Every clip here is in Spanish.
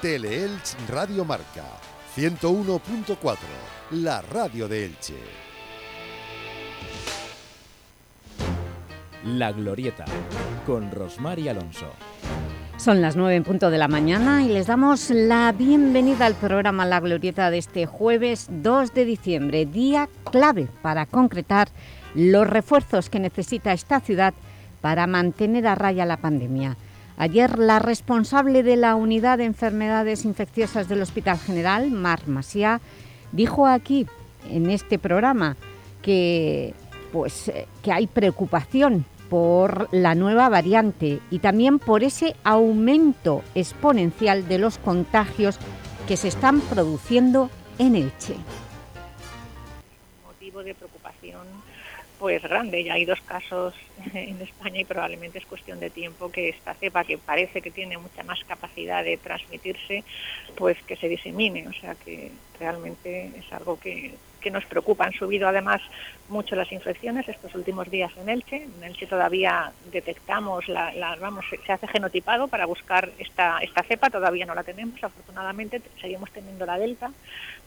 Teleelch Radio Marca 101.4, la radio de Elche. La Glorieta, con Rosmar y Alonso. Son las nueve en punto de la mañana y les damos la bienvenida al programa La Glorieta de este jueves 2 de diciembre, día clave para concretar los refuerzos que necesita esta ciudad para mantener a raya la pandemia. Ayer la responsable de la Unidad de Enfermedades Infecciosas del Hospital General, Mar Masia, dijo aquí, en este programa, que, pues, eh, que hay preocupación por la nueva variante y también por ese aumento exponencial de los contagios que se están produciendo en Elche. Pues grande, ya hay dos casos en España y probablemente es cuestión de tiempo que esta cepa, que parece que tiene mucha más capacidad de transmitirse, pues que se disemine, o sea que realmente es algo que, que nos preocupa. Han subido además mucho las infecciones estos últimos días en Elche. En Elche todavía detectamos, la, vamos, se hace genotipado para buscar esta, esta cepa, todavía no la tenemos, afortunadamente. Seguimos teniendo la delta,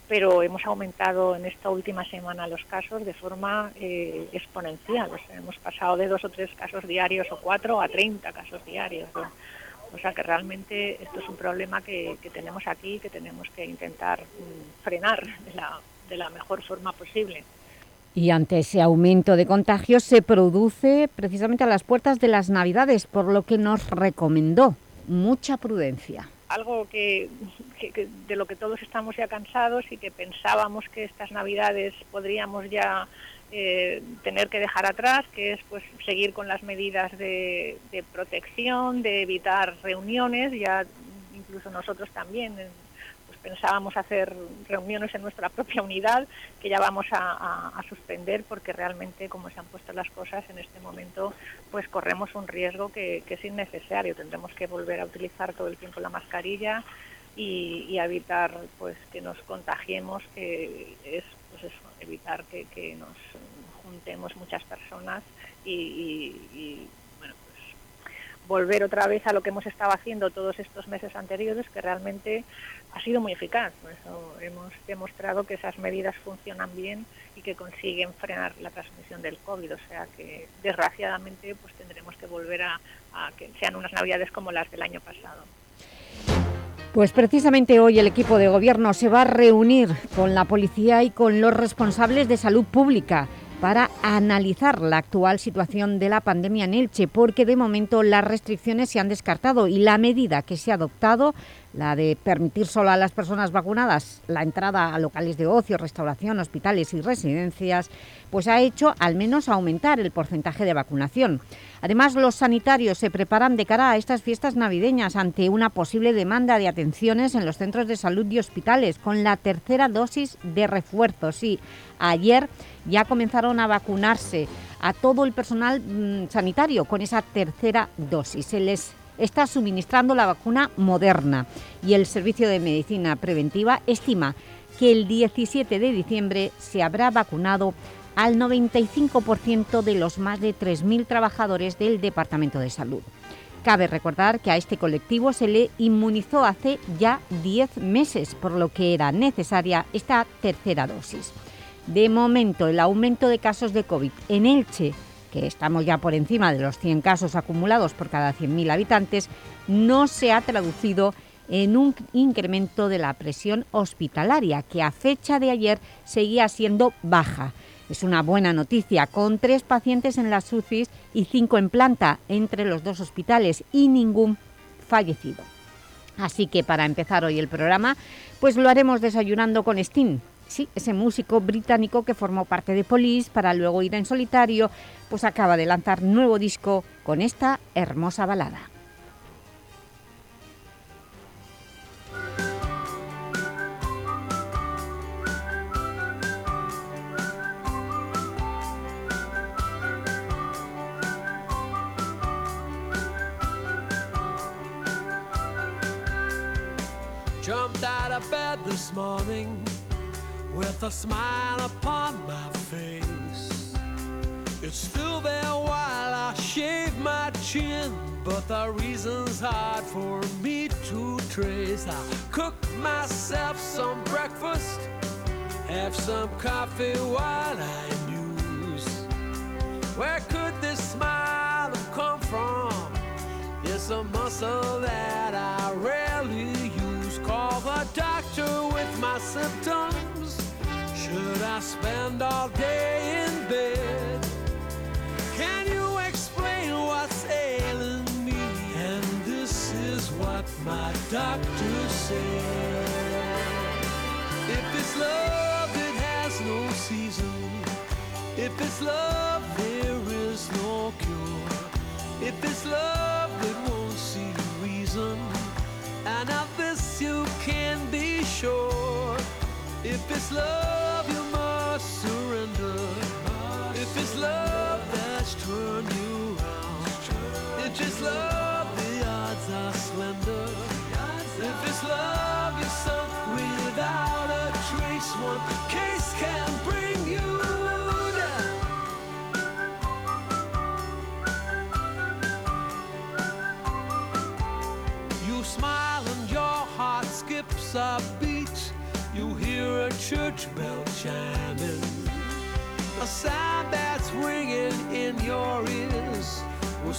pero hemos aumentado en esta última semana los casos de forma eh, exponencial. O sea, hemos pasado de dos o tres casos diarios o cuatro a 30 casos diarios. O sea que realmente esto es un problema que, que tenemos aquí que tenemos que intentar mm, frenar de la, de la mejor forma posible. Y ante ese aumento de contagios se produce precisamente a las puertas de las Navidades, por lo que nos recomendó mucha prudencia. Algo que, de lo que todos estamos ya cansados y que pensábamos que estas Navidades podríamos ya eh, tener que dejar atrás, que es pues seguir con las medidas de, de protección, de evitar reuniones, ya incluso nosotros también pensábamos hacer reuniones en nuestra propia unidad, que ya vamos a, suspender porque realmente como se han puesto las cosas en este momento, pues corremos un riesgo que, es innecesario. Tendremos que volver a utilizar todo el tiempo la mascarilla y, evitar pues que nos contagiemos, que es pues evitar que, nos juntemos muchas personas y volver otra vez a lo que hemos estado haciendo todos estos meses anteriores, que realmente ha sido muy eficaz. Eso hemos demostrado que esas medidas funcionan bien y que consiguen frenar la transmisión del COVID. O sea que, desgraciadamente, pues tendremos que volver a, a que sean unas navidades como las del año pasado. Pues precisamente hoy el equipo de gobierno se va a reunir con la policía y con los responsables de salud pública para analizar la actual situación de la pandemia en Elche, porque de momento las restricciones se han descartado y la medida que se ha adoptado, la de permitir solo a las personas vacunadas la entrada a locales de ocio, restauración, hospitales y residencias, pues ha hecho al menos aumentar el porcentaje de vacunación. Además, los sanitarios se preparan de cara a estas fiestas navideñas ante una posible demanda de atenciones en los centros de salud y hospitales con la tercera dosis de refuerzo. Sí, ayer ya comenzaron a vacunarse a todo el personal mm, sanitario con esa tercera dosis. Se les está suministrando la vacuna moderna y el Servicio de Medicina Preventiva estima que el 17 de diciembre se habrá vacunado al 95% de los más de 3.000 trabajadores del Departamento de Salud. Cabe recordar que a este colectivo se le inmunizó hace ya 10 meses, por lo que era necesaria esta tercera dosis. De momento, el aumento de casos de COVID en Elche, que estamos ya por encima de los 100 casos acumulados por cada 100.000 habitantes, no se ha traducido en un incremento de la presión hospitalaria, que a fecha de ayer seguía siendo baja. Es una buena noticia, con tres pacientes en las UCIs y cinco en planta entre los dos hospitales y ningún fallecido. Así que para empezar hoy el programa, pues lo haremos desayunando con Sting, sí, ese músico británico que formó parte de Police para luego ir en solitario, pues acaba de lanzar nuevo disco con esta hermosa balada. Jumped out of bed this morning with a smile upon my face. It's still there while I shave my chin, but the reason's hard for me to trace. I'll cook myself some breakfast, have some coffee while I muse. Where could this smile have come from? It's a muscle that I rarely use. Call the doctor with my symptoms. Should I spend all day in bed? Can you explain what's ailing me? And this is what my doctor said. If it's love, it has no season. If it's love, there is no cure. If it's love, it won't see reason. And of this you can be sure. If it's love, slow.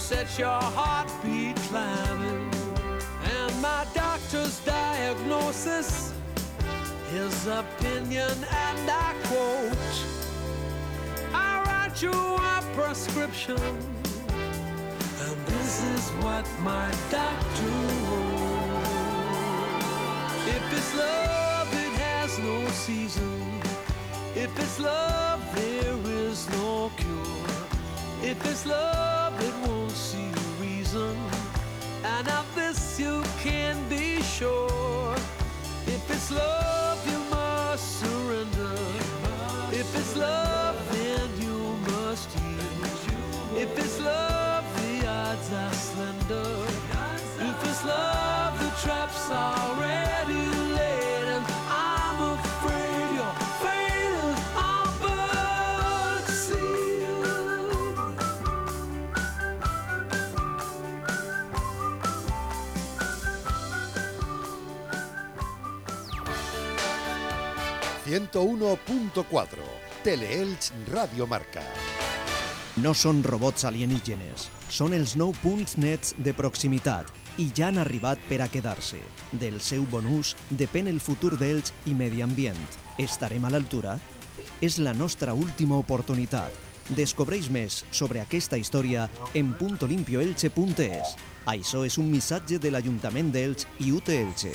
Set your heartbeat climbing. And my doctor's diagnosis, his opinion, and I quote I write you a prescription. And this is what my doctor wrote. If it's love, it has no season. If it's love, there is no cure. If it's love, sure. If it's love, you must surrender. If it's love, then you must yield. If it's love, the odds are slender. 101.4 Teleelch Radio Marca. No són robots alienígenes, són els nou punts nets de proximitat i ja han arribat per a quedar-se. Del seu bon ús depèn el futur d'Elx i medi ambient. Estarem a l'altura? És la nostra última oportunitat. Descobreix més sobre aquesta història en puntolimpioelche.es. Això és un missatge de l'Ajuntament d'Elx i UT Elche.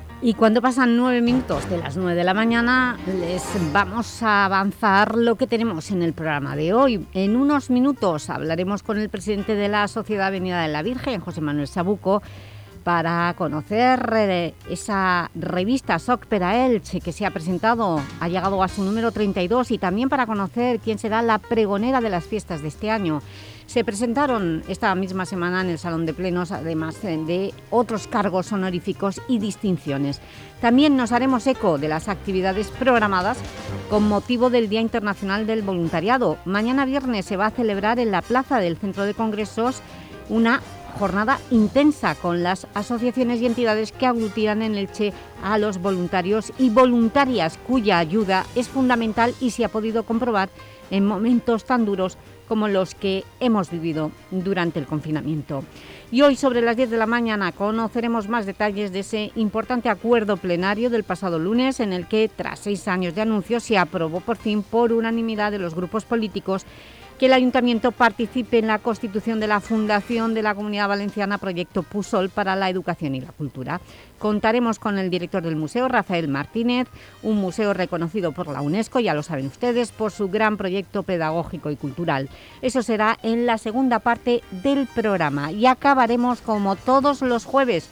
Y cuando pasan nueve minutos de las nueve de la mañana, les vamos a avanzar lo que tenemos en el programa de hoy. En unos minutos hablaremos con el presidente de la Sociedad Avenida de la Virgen, José Manuel Sabuco, para conocer eh, esa revista Socpera Elche que se ha presentado, ha llegado a su número 32 y también para conocer quién será la pregonera de las fiestas de este año. Se presentaron esta misma semana en el Salón de Plenos, además eh, de otros cargos honoríficos y distinciones. También nos haremos eco de las actividades programadas con motivo del Día Internacional del Voluntariado. Mañana viernes se va a celebrar en la plaza del Centro de Congresos una jornada intensa con las asociaciones y entidades que aglutinan en Elche a los voluntarios y voluntarias cuya ayuda es fundamental y se ha podido comprobar en momentos tan duros como los que hemos vivido durante el confinamiento. Y hoy, sobre las 10 de la mañana, conoceremos más detalles de ese importante acuerdo plenario del pasado lunes en el que, tras seis años de anuncios, se aprobó por fin por unanimidad de los grupos políticos que el Ayuntamiento participe en la constitución de la Fundación de la Comunidad Valenciana Proyecto Pusol para la Educación y la Cultura. Contaremos con el director del museo, Rafael Martínez, un museo reconocido por la UNESCO, ya lo saben ustedes, por su gran proyecto pedagógico y cultural. Eso será en la segunda parte del programa y acabaremos como todos los jueves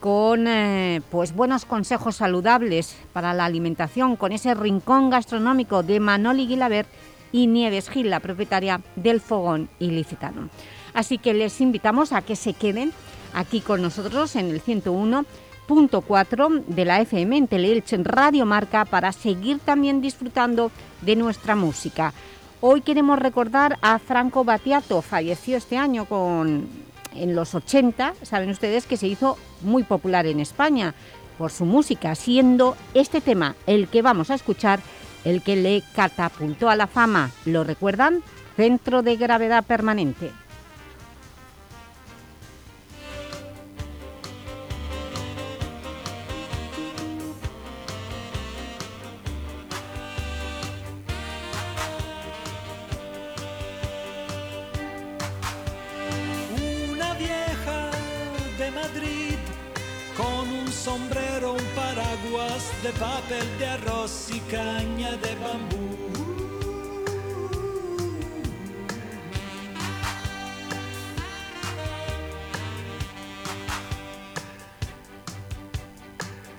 con eh, pues buenos consejos saludables para la alimentación, con ese rincón gastronómico de Manoli Guilabert y Nieves Gil, la propietaria del Fogón Ilicitano. Así que les invitamos a que se queden aquí con nosotros en el 101.4 de la FM en Radio Marca para seguir también disfrutando de nuestra música. Hoy queremos recordar a Franco Battiato, falleció este año con, en los 80, saben ustedes que se hizo muy popular en España por su música, siendo este tema el que vamos a escuchar el que le catapultó a la fama. ¿Lo recuerdan? Centro de Gravedad Permanente. Una vieja de Madrid con un sombrero, paraguas de papel de arroz y caña de bambú.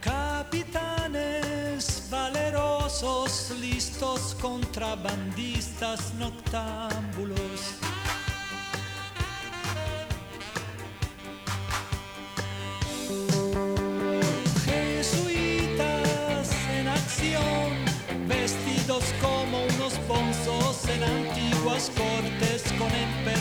Capitanes valerosos, listos contrabandistas noctámbulos. Antiguas cortes con emperadores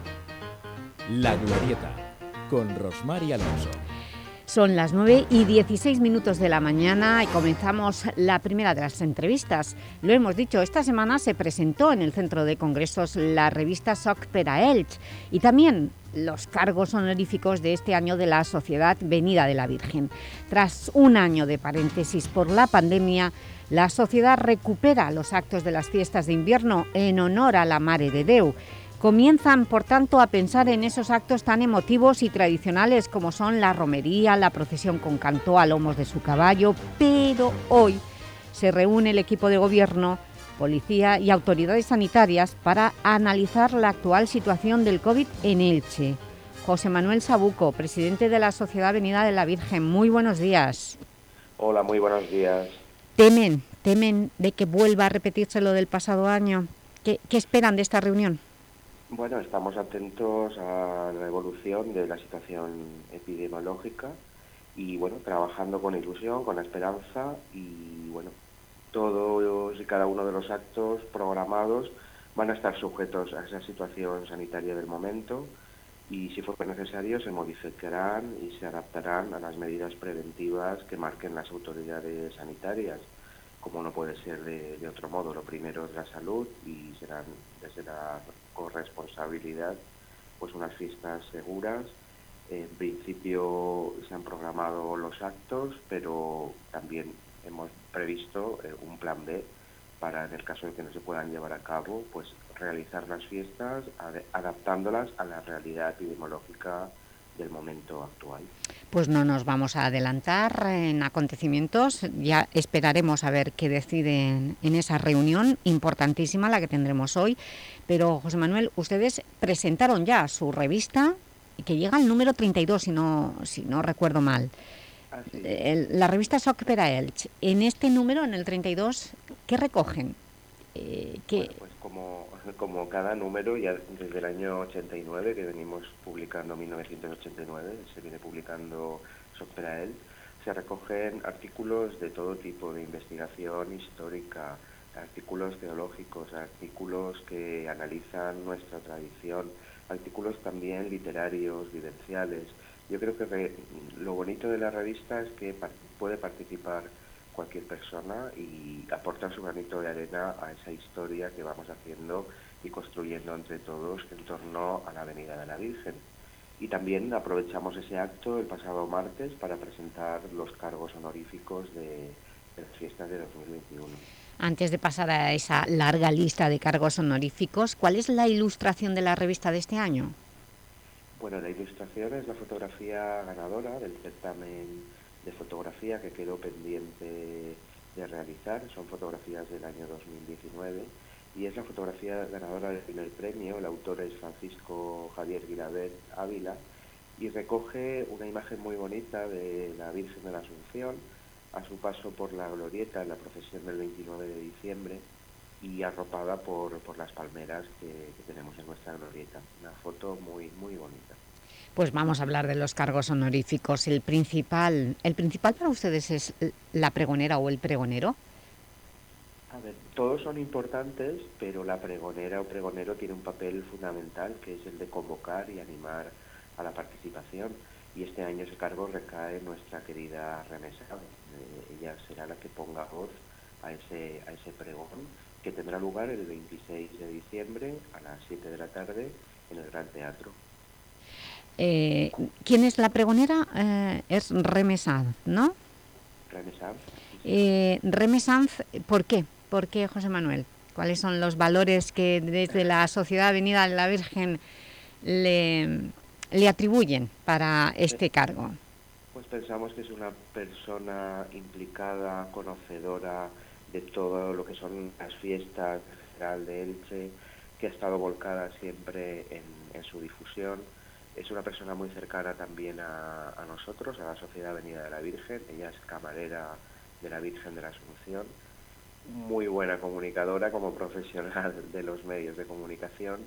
La Glorieta, con Rosmar y Alonso. Son las 9 y 16 minutos de la mañana y comenzamos la primera de las entrevistas. Lo hemos dicho, esta semana se presentó en el Centro de Congresos la revista Socpera Elch y también los cargos honoríficos de este año de la Sociedad Venida de la Virgen. Tras un año de paréntesis por la pandemia, la sociedad recupera los actos de las fiestas de invierno en honor a la Mare de Deu comienzan, por tanto, a pensar en esos actos tan emotivos y tradicionales como son la romería, la procesión con canto a lomos de su caballo, pero hoy se reúne el equipo de gobierno, policía y autoridades sanitarias para analizar la actual situación del COVID en Elche. José Manuel Sabuco, presidente de la Sociedad Avenida de la Virgen, muy buenos días. Hola, muy buenos días. ¿Temen, temen de que vuelva a repetirse lo del pasado año? ¿Qué, qué esperan de esta reunión? Bueno, estamos atentos a la evolución de la situación epidemiológica y bueno, trabajando con ilusión, con esperanza y bueno, todos y cada uno de los actos programados van a estar sujetos a esa situación sanitaria del momento y si fuera necesario se modificarán y se adaptarán a las medidas preventivas que marquen las autoridades sanitarias, como no puede ser de, de otro modo. Lo primero es la salud y serán desde la corresponsabilidad pues unas fiestas seguras. En principio se han programado los actos, pero también hemos previsto eh, un plan B para, en el caso de que no se puedan llevar a cabo, pues realizar las fiestas ad- adaptándolas a la realidad epidemiológica del momento actual. Pues no nos vamos a adelantar en acontecimientos, ya esperaremos a ver qué deciden en esa reunión importantísima, la que tendremos hoy. Pero, José Manuel, ustedes presentaron ya su revista, que llega al número 32, si no, si no recuerdo mal. El- la revista Socpera Elch. En este número, en el 32, ¿qué recogen? Eh, ¿qué- Bueno, pues como, como cada número, ya desde el año 89, que venimos publicando 1989, se viene publicando Soperael, se recogen artículos de todo tipo de investigación histórica, artículos teológicos, artículos que analizan nuestra tradición, artículos también literarios, vivenciales. Yo creo que lo bonito de la revista es que puede participar cualquier persona y aportar su granito de arena a esa historia que vamos haciendo y construyendo entre todos en torno a la Avenida de la Virgen. Y también aprovechamos ese acto el pasado martes para presentar los cargos honoríficos de, de las fiestas de 2021. Antes de pasar a esa larga lista de cargos honoríficos, ¿cuál es la ilustración de la revista de este año? Bueno, la ilustración es la fotografía ganadora del certamen de fotografía que quedó pendiente de realizar. Son fotografías del año 2019 y es la fotografía ganadora del primer premio. El autor es Francisco Javier Guilabert Ávila y recoge una imagen muy bonita de la Virgen de la Asunción a su paso por la glorieta en la procesión del 29 de diciembre y arropada por, por las palmeras que, que tenemos en nuestra glorieta. Una foto muy, muy bonita. Pues vamos a hablar de los cargos honoríficos. El principal, ¿El principal para ustedes es la pregonera o el pregonero? A ver, todos son importantes, pero la pregonera o pregonero tiene un papel fundamental, que es el de convocar y animar a la participación. Y este año ese cargo recae en nuestra querida Remesa. Eh, ella será la que ponga voz a ese, a ese pregón, que tendrá lugar el 26 de diciembre a las 7 de la tarde en el Gran Teatro. Eh, ¿Quién es la pregonera? Eh, es Remesanz, ¿no? Remesanz. Eh, Remesanz, ¿por qué? ¿Por qué, José Manuel? ¿Cuáles son los valores que desde la Sociedad Avenida de la Virgen le, le atribuyen para este cargo? Pues pensamos que es una persona implicada, conocedora de todo lo que son las fiestas general de Elche, que ha estado volcada siempre en, en su difusión. Es una persona muy cercana también a, nosotros, a la Sociedad Avenida de la Virgen. Ella es camarera de la Virgen de la Asunción. Muy buena comunicadora como profesional de los medios de comunicación.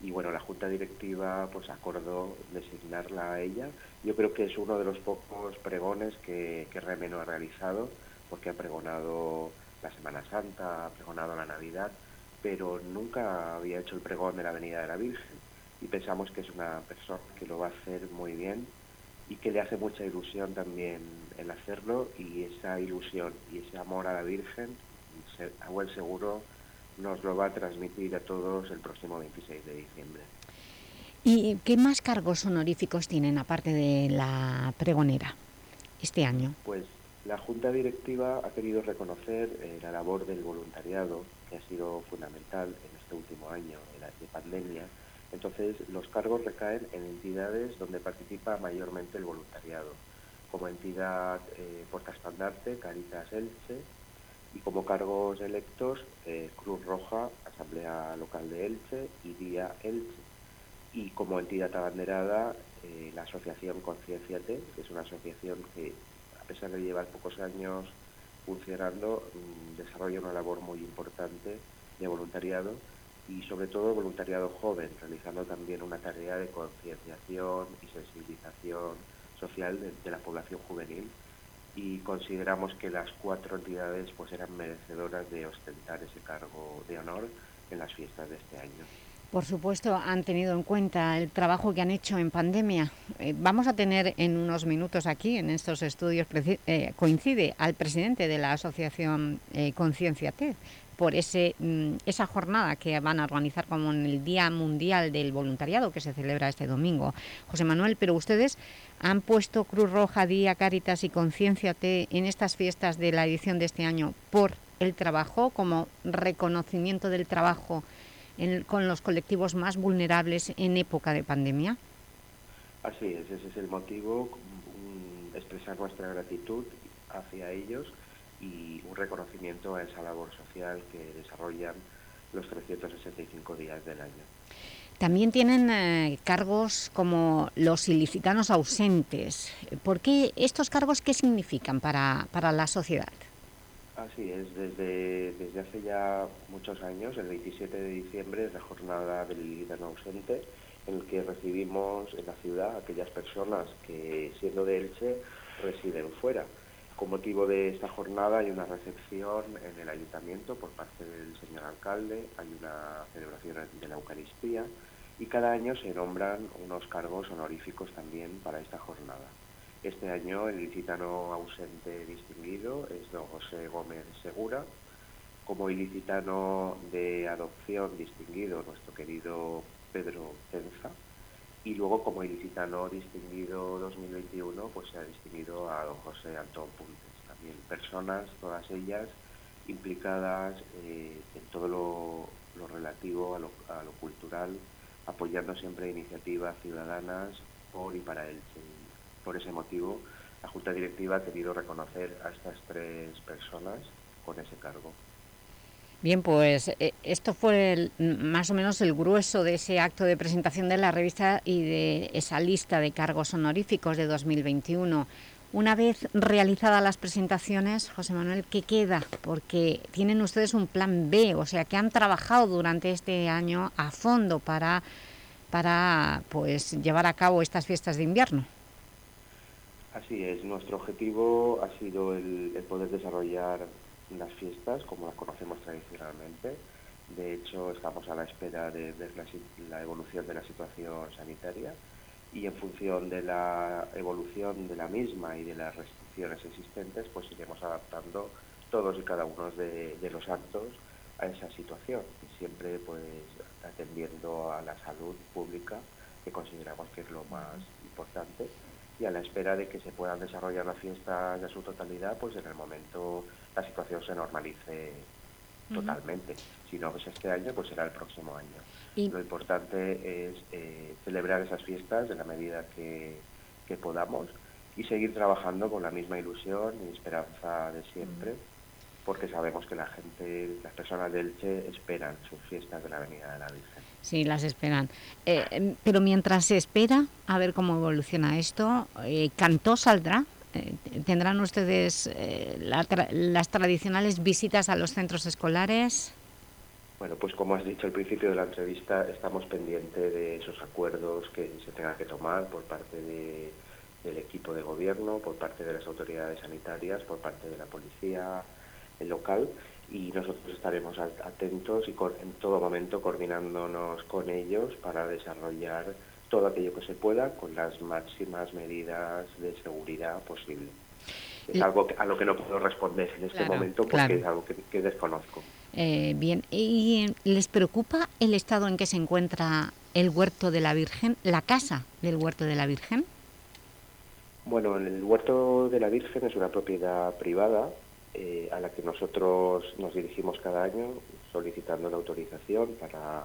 Y bueno, la Junta Directiva pues acordó designarla a ella. Yo creo que es uno de los pocos pregones que, que Remeno ha realizado, porque ha pregonado la Semana Santa, ha pregonado la Navidad, pero nunca había hecho el pregón de la Avenida de la Virgen y pensamos que es una persona que lo va a hacer muy bien y que le hace mucha ilusión también el hacerlo y esa ilusión y ese amor a la Virgen, a buen seguro, nos lo va a transmitir a todos el próximo 26 de diciembre. ¿Y qué más cargos honoríficos tienen aparte de la pregonera este año? Pues la Junta Directiva ha querido reconocer eh, la labor del voluntariado, que ha sido fundamental en este último año de, la, de pandemia, entonces, los cargos recaen en entidades donde participa mayormente el voluntariado, como entidad eh, Portaestandarte, Caritas Elche, y como cargos electos eh, Cruz Roja, Asamblea Local de Elche y Día Elche. Y como entidad abanderada, eh, la Asociación Concienciate, que es una asociación que, a pesar de llevar pocos años funcionando, mmm, desarrolla una labor muy importante de voluntariado y sobre todo voluntariado joven, realizando también una tarea de concienciación y sensibilización social de, la población juvenil y consideramos que las cuatro entidades pues eran merecedoras de ostentar ese cargo de honor en las fiestas de este año. Por supuesto, han tenido en cuenta el trabajo que han hecho en pandemia. Eh, vamos a tener en unos minutos aquí, en estos estudios, eh, coincide al presidente de la asociación eh, Conciencia TED, por ese, mm, esa jornada que van a organizar como en el Día Mundial del Voluntariado que se celebra este domingo. José Manuel, pero ustedes han puesto Cruz Roja, Día Cáritas y Concienciate en estas fiestas de la edición de este año por el trabajo, como reconocimiento del trabajo en, con los colectivos más vulnerables en época de pandemia. Así es, ese es el motivo, expresar nuestra gratitud hacia ellos y un reconocimiento a esa labor social que desarrollan los 365 días del año. También tienen eh, cargos como los ilicitanos ausentes. ¿Por qué estos cargos qué significan para, para la sociedad? Así es, desde, desde hace ya muchos años, el 27 de diciembre es la jornada del ilicitano ausente, en el que recibimos en la ciudad aquellas personas que, siendo de Elche, residen fuera. Con motivo de esta jornada hay una recepción en el ayuntamiento por parte del señor alcalde, hay una celebración de la Eucaristía y cada año se nombran unos cargos honoríficos también para esta jornada. Este año el ilicitano ausente distinguido es don José Gómez Segura, como ilicitano de adopción distinguido nuestro querido Pedro Tenza, y luego como ilicitano distinguido 2021 pues se ha distinguido a don José Antón Puntes también personas todas ellas implicadas eh, en todo lo, relativo a lo, a lo, cultural apoyando siempre iniciativas ciudadanas por y para él. Por ese motivo la Junta Directiva ha querido reconocer a estas tres personas con ese cargo Bien, pues eh, esto fue el, más o menos el grueso de ese acto de presentación de la revista y de esa lista de cargos honoríficos de 2021. Una vez realizadas las presentaciones, José Manuel, ¿qué queda? Porque tienen ustedes un plan B, o sea, que han trabajado durante este año a fondo para, para pues, llevar a cabo estas fiestas de invierno. Así es, nuestro objetivo ha sido el, poder desarrollar las fiestas como las conocemos tradicionalmente. De hecho, estamos a la espera de ver la evolución de la situación sanitaria y en función de la evolución de la misma y de las restricciones existentes, pues iremos adaptando todos y cada uno de, los actos a esa situación siempre pues atendiendo a la salud pública que consideramos que es lo más importante y a la espera de que se puedan desarrollar las fiestas de su totalidad pues en el momento la situación se normalice totalmente. Si no es este año, pues será el próximo año. Lo importante es eh, celebrar esas fiestas en la medida que, podamos y seguir trabajando con la misma ilusión y esperanza de siempre, porque sabemos que la gente, las personas del Che esperan sus fiestas de la Avenida de la Virgen. Sí, las esperan. Eh, em, pero mientras se espera a ver cómo evoluciona esto, eh, ¿Cantó saldrá? ¿Tendrán ustedes las tradicionales visitas a los centros escolares? Bueno, pues como has dicho al principio de la entrevista, estamos pendientes de esos acuerdos que se tengan que tomar por parte del equipo de gobierno, por parte de las autoridades sanitarias, por parte de la policía local y nosotros estaremos atentos y en todo momento coordinándonos con ellos para desarrollar todo aquello que se pueda con las máximas medidas de seguridad posible. Es algo a lo que no puedo responder en este momento porque es algo que desconozco. Eh, bien, ¿y les preocupa el estado en que se encuentra el Huerto de la Virgen, la casa del Huerto de la Virgen? Bueno, el Huerto de la Virgen es una propiedad privada eh, a la que nosotros nos dirigimos cada año solicitando la autorización para,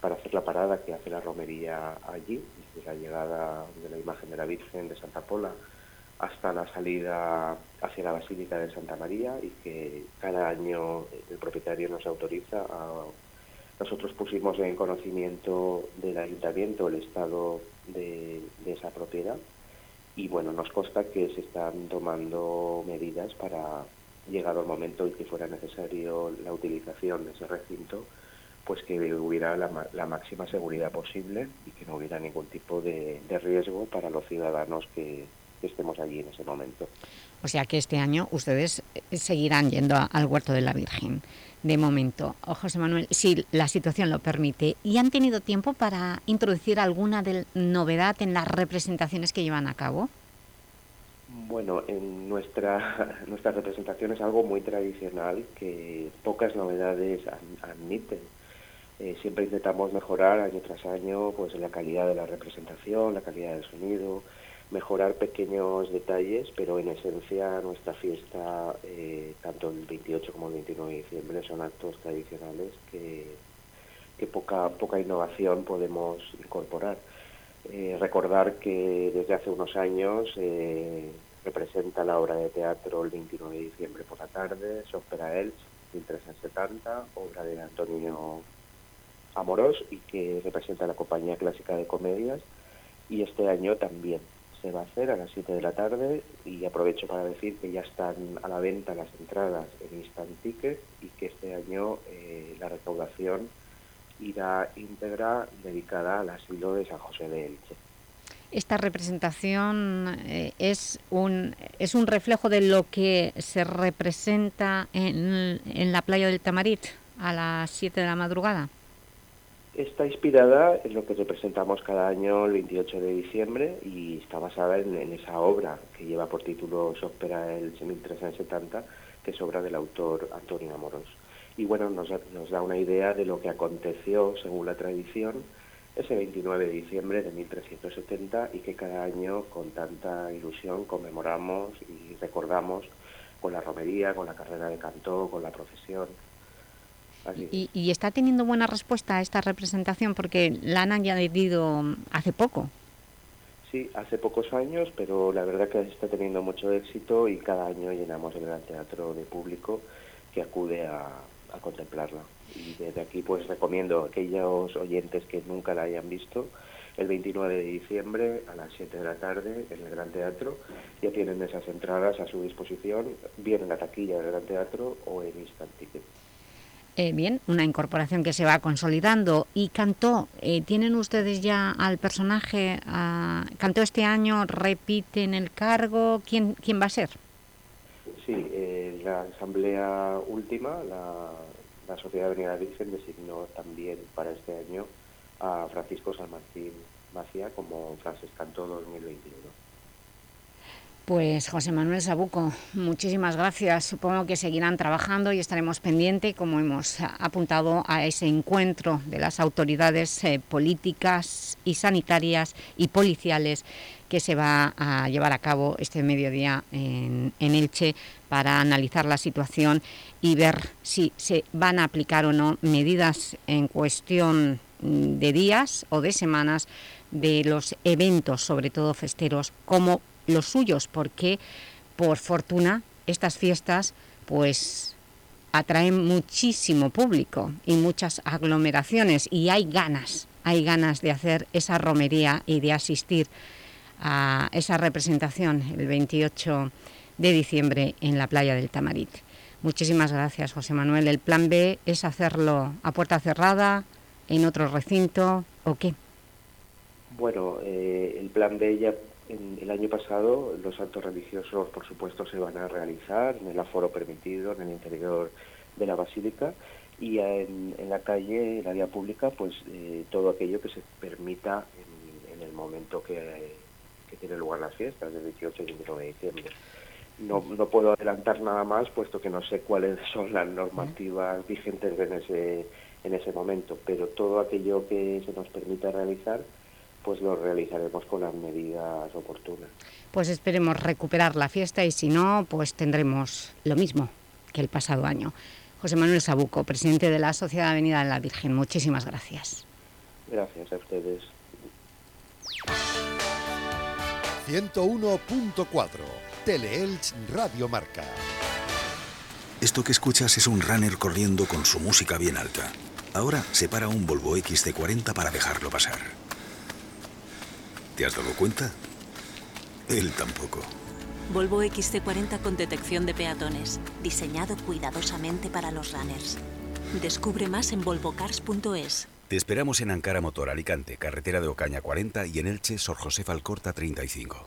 para hacer la parada que hace la romería allí, desde la llegada de la imagen de la Virgen de Santa Pola hasta la salida hacia la Basílica de Santa María y que cada año el propietario nos autoriza. Nosotros pusimos en conocimiento del ayuntamiento el estado de, esa propiedad y bueno, nos consta que se están tomando medidas para, llegado el momento en que fuera necesario la utilización de ese recinto, pues que hubiera la, máxima seguridad posible y que no hubiera ningún tipo de riesgo para los ciudadanos que, que estemos allí en ese momento. O sea que este año ustedes eh, seguirán yendo al Huerto de la Virgen, de momento. Oh, José Manuel, si la situación lo permite. ¿Y han tenido tiempo para introducir alguna novedad en las representaciones que llevan a cabo? Bueno, en nuestra, nuestra representación es algo muy tradicional que pocas novedades admiten. Eh, siempre intentamos mejorar año tras año pues la calidad de la representación, la calidad del sonido, mejorar pequeños detalles, pero en esencia nuestra fiesta, eh, tanto el 28 como el 29 de diciembre, son actos tradicionales que, que poca, poca innovación podemos incorporar. Eh, recordar que desde hace unos años representa la obra de teatro el 29 de diciembre por la tarde, Sópera Elch, 1370, obra de Antonio Amorós y que representa la compañía clásica de comedias y este año también se va a hacer a las 7 de la tarde y aprovecho para decir que ya están a la venta las entradas en Instant Ticket y que este año eh, la recaudación irá íntegra dedicada al asilo de San José de Elche. Esta representación eh, es, un, es un reflejo de lo que se representa en, en la playa del Tamarit a las 7 de la madrugada. Está inspirada en lo que representamos cada año el 28 de diciembre y está basada en, esa obra que lleva por título Sópera el 1370, que es obra del autor Antonio Amorós. Y bueno, nos, da una idea de lo que aconteció, según la tradición, ese 29 de diciembre de 1370 y que cada año con tanta ilusión conmemoramos y recordamos con la romería, con la carrera de canto, con la procesión. Y, está teniendo buena respuesta a esta representación porque la han añadido hace poco. Sí, hace pocos años, pero la verdad que está teniendo mucho éxito y cada año llenamos el gran teatro de público que acude a, contemplarla. Y desde aquí pues recomiendo a aquellos oyentes que nunca la hayan visto, el 29 de diciembre a las 7 de la tarde en el Gran Teatro. Ya tienen esas entradas a su disposición, bien en la taquilla del Gran Teatro o en Instant Ticket. Eh, bien, una incorporación que se va consolidando. ¿Y Cantó? Eh, ¿Tienen ustedes ya al personaje? ¿Cantó este año? ¿Repiten el cargo? ¿Quién, quién va a ser? Sí, eh, la asamblea última, la, la Sociedad Avenida Virgen, designó también para este año a Francisco San Martín Macía como Frances Cantó 2021. Pues José Manuel Sabuco, muchísimas gracias. Supongo que seguirán trabajando y estaremos pendientes, como hemos apuntado, a ese encuentro de las autoridades eh, políticas y sanitarias y policiales que se va a llevar a cabo este mediodía en, en Elche para analizar la situación y ver si se van a aplicar o no medidas en cuestión de días o de semanas de los eventos, sobre todo festeros, como los suyos, porque por fortuna estas fiestas pues atraen muchísimo público y muchas aglomeraciones y hay ganas, hay ganas de hacer esa romería y de asistir a esa representación el 28 de diciembre en la playa del Tamarit. Muchísimas gracias, José Manuel. ¿El plan B es hacerlo a puerta cerrada, en otro recinto o qué? Bueno, eh, el plan B ya en el año pasado, los actos religiosos, por supuesto, se van a realizar en el aforo permitido, en el interior de la basílica, y en, en la calle, en la vía pública, pues eh, todo aquello que se permita en, el momento que, que tiene lugar las fiestas, del 18 y 19 de diciembre. No, no puedo adelantar nada más, puesto que no sé cuáles son las normativas vigentes en ese, en ese momento, pero todo aquello que se nos permita realizar, pues lo realizaremos con las medidas oportunas. Pues esperemos recuperar la fiesta y si no, pues tendremos lo mismo que el pasado año. José Manuel Sabuco, presidente de la Sociedad Avenida de la Virgen, muchísimas gracias. Gracias a ustedes. 101.4 Teleelch Radio Marca. Esto que escuchas es un runner corriendo con su música bien alta. Ahora se para un Volvo XC40 para dejarlo pasar. ¿Te has dado cuenta? Él tampoco. Volvo XC40 con detección de peatones, diseñado cuidadosamente para los runners. Descubre más en volvocars.es. Te esperamos en Ankara Motor Alicante, carretera de Ocaña 40 y en Elche, Sor José Alcorta 35.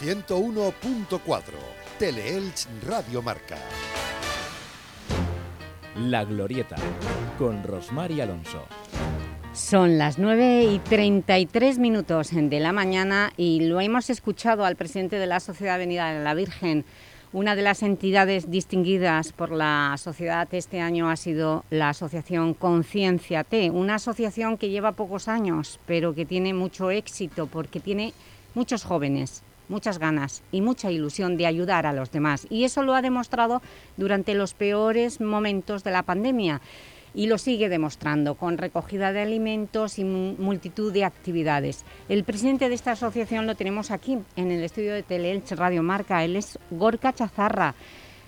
101.4 Teleelch Radio Marca. La Glorieta, con Rosmar y Alonso. Son las 9 y 33 minutos de la mañana y lo hemos escuchado al presidente de la Sociedad Avenida de la Virgen. Una de las entidades distinguidas por la sociedad este año ha sido la asociación Conciencia T, una asociación que lleva pocos años, pero que tiene mucho éxito porque tiene muchos jóvenes muchas ganas y mucha ilusión de ayudar a los demás. Y eso lo ha demostrado durante los peores momentos de la pandemia y lo sigue demostrando con recogida de alimentos y multitud de actividades. El presidente de esta asociación lo tenemos aquí, en el estudio de Teleelch Radio Marca. Él es Gorka Chazarra.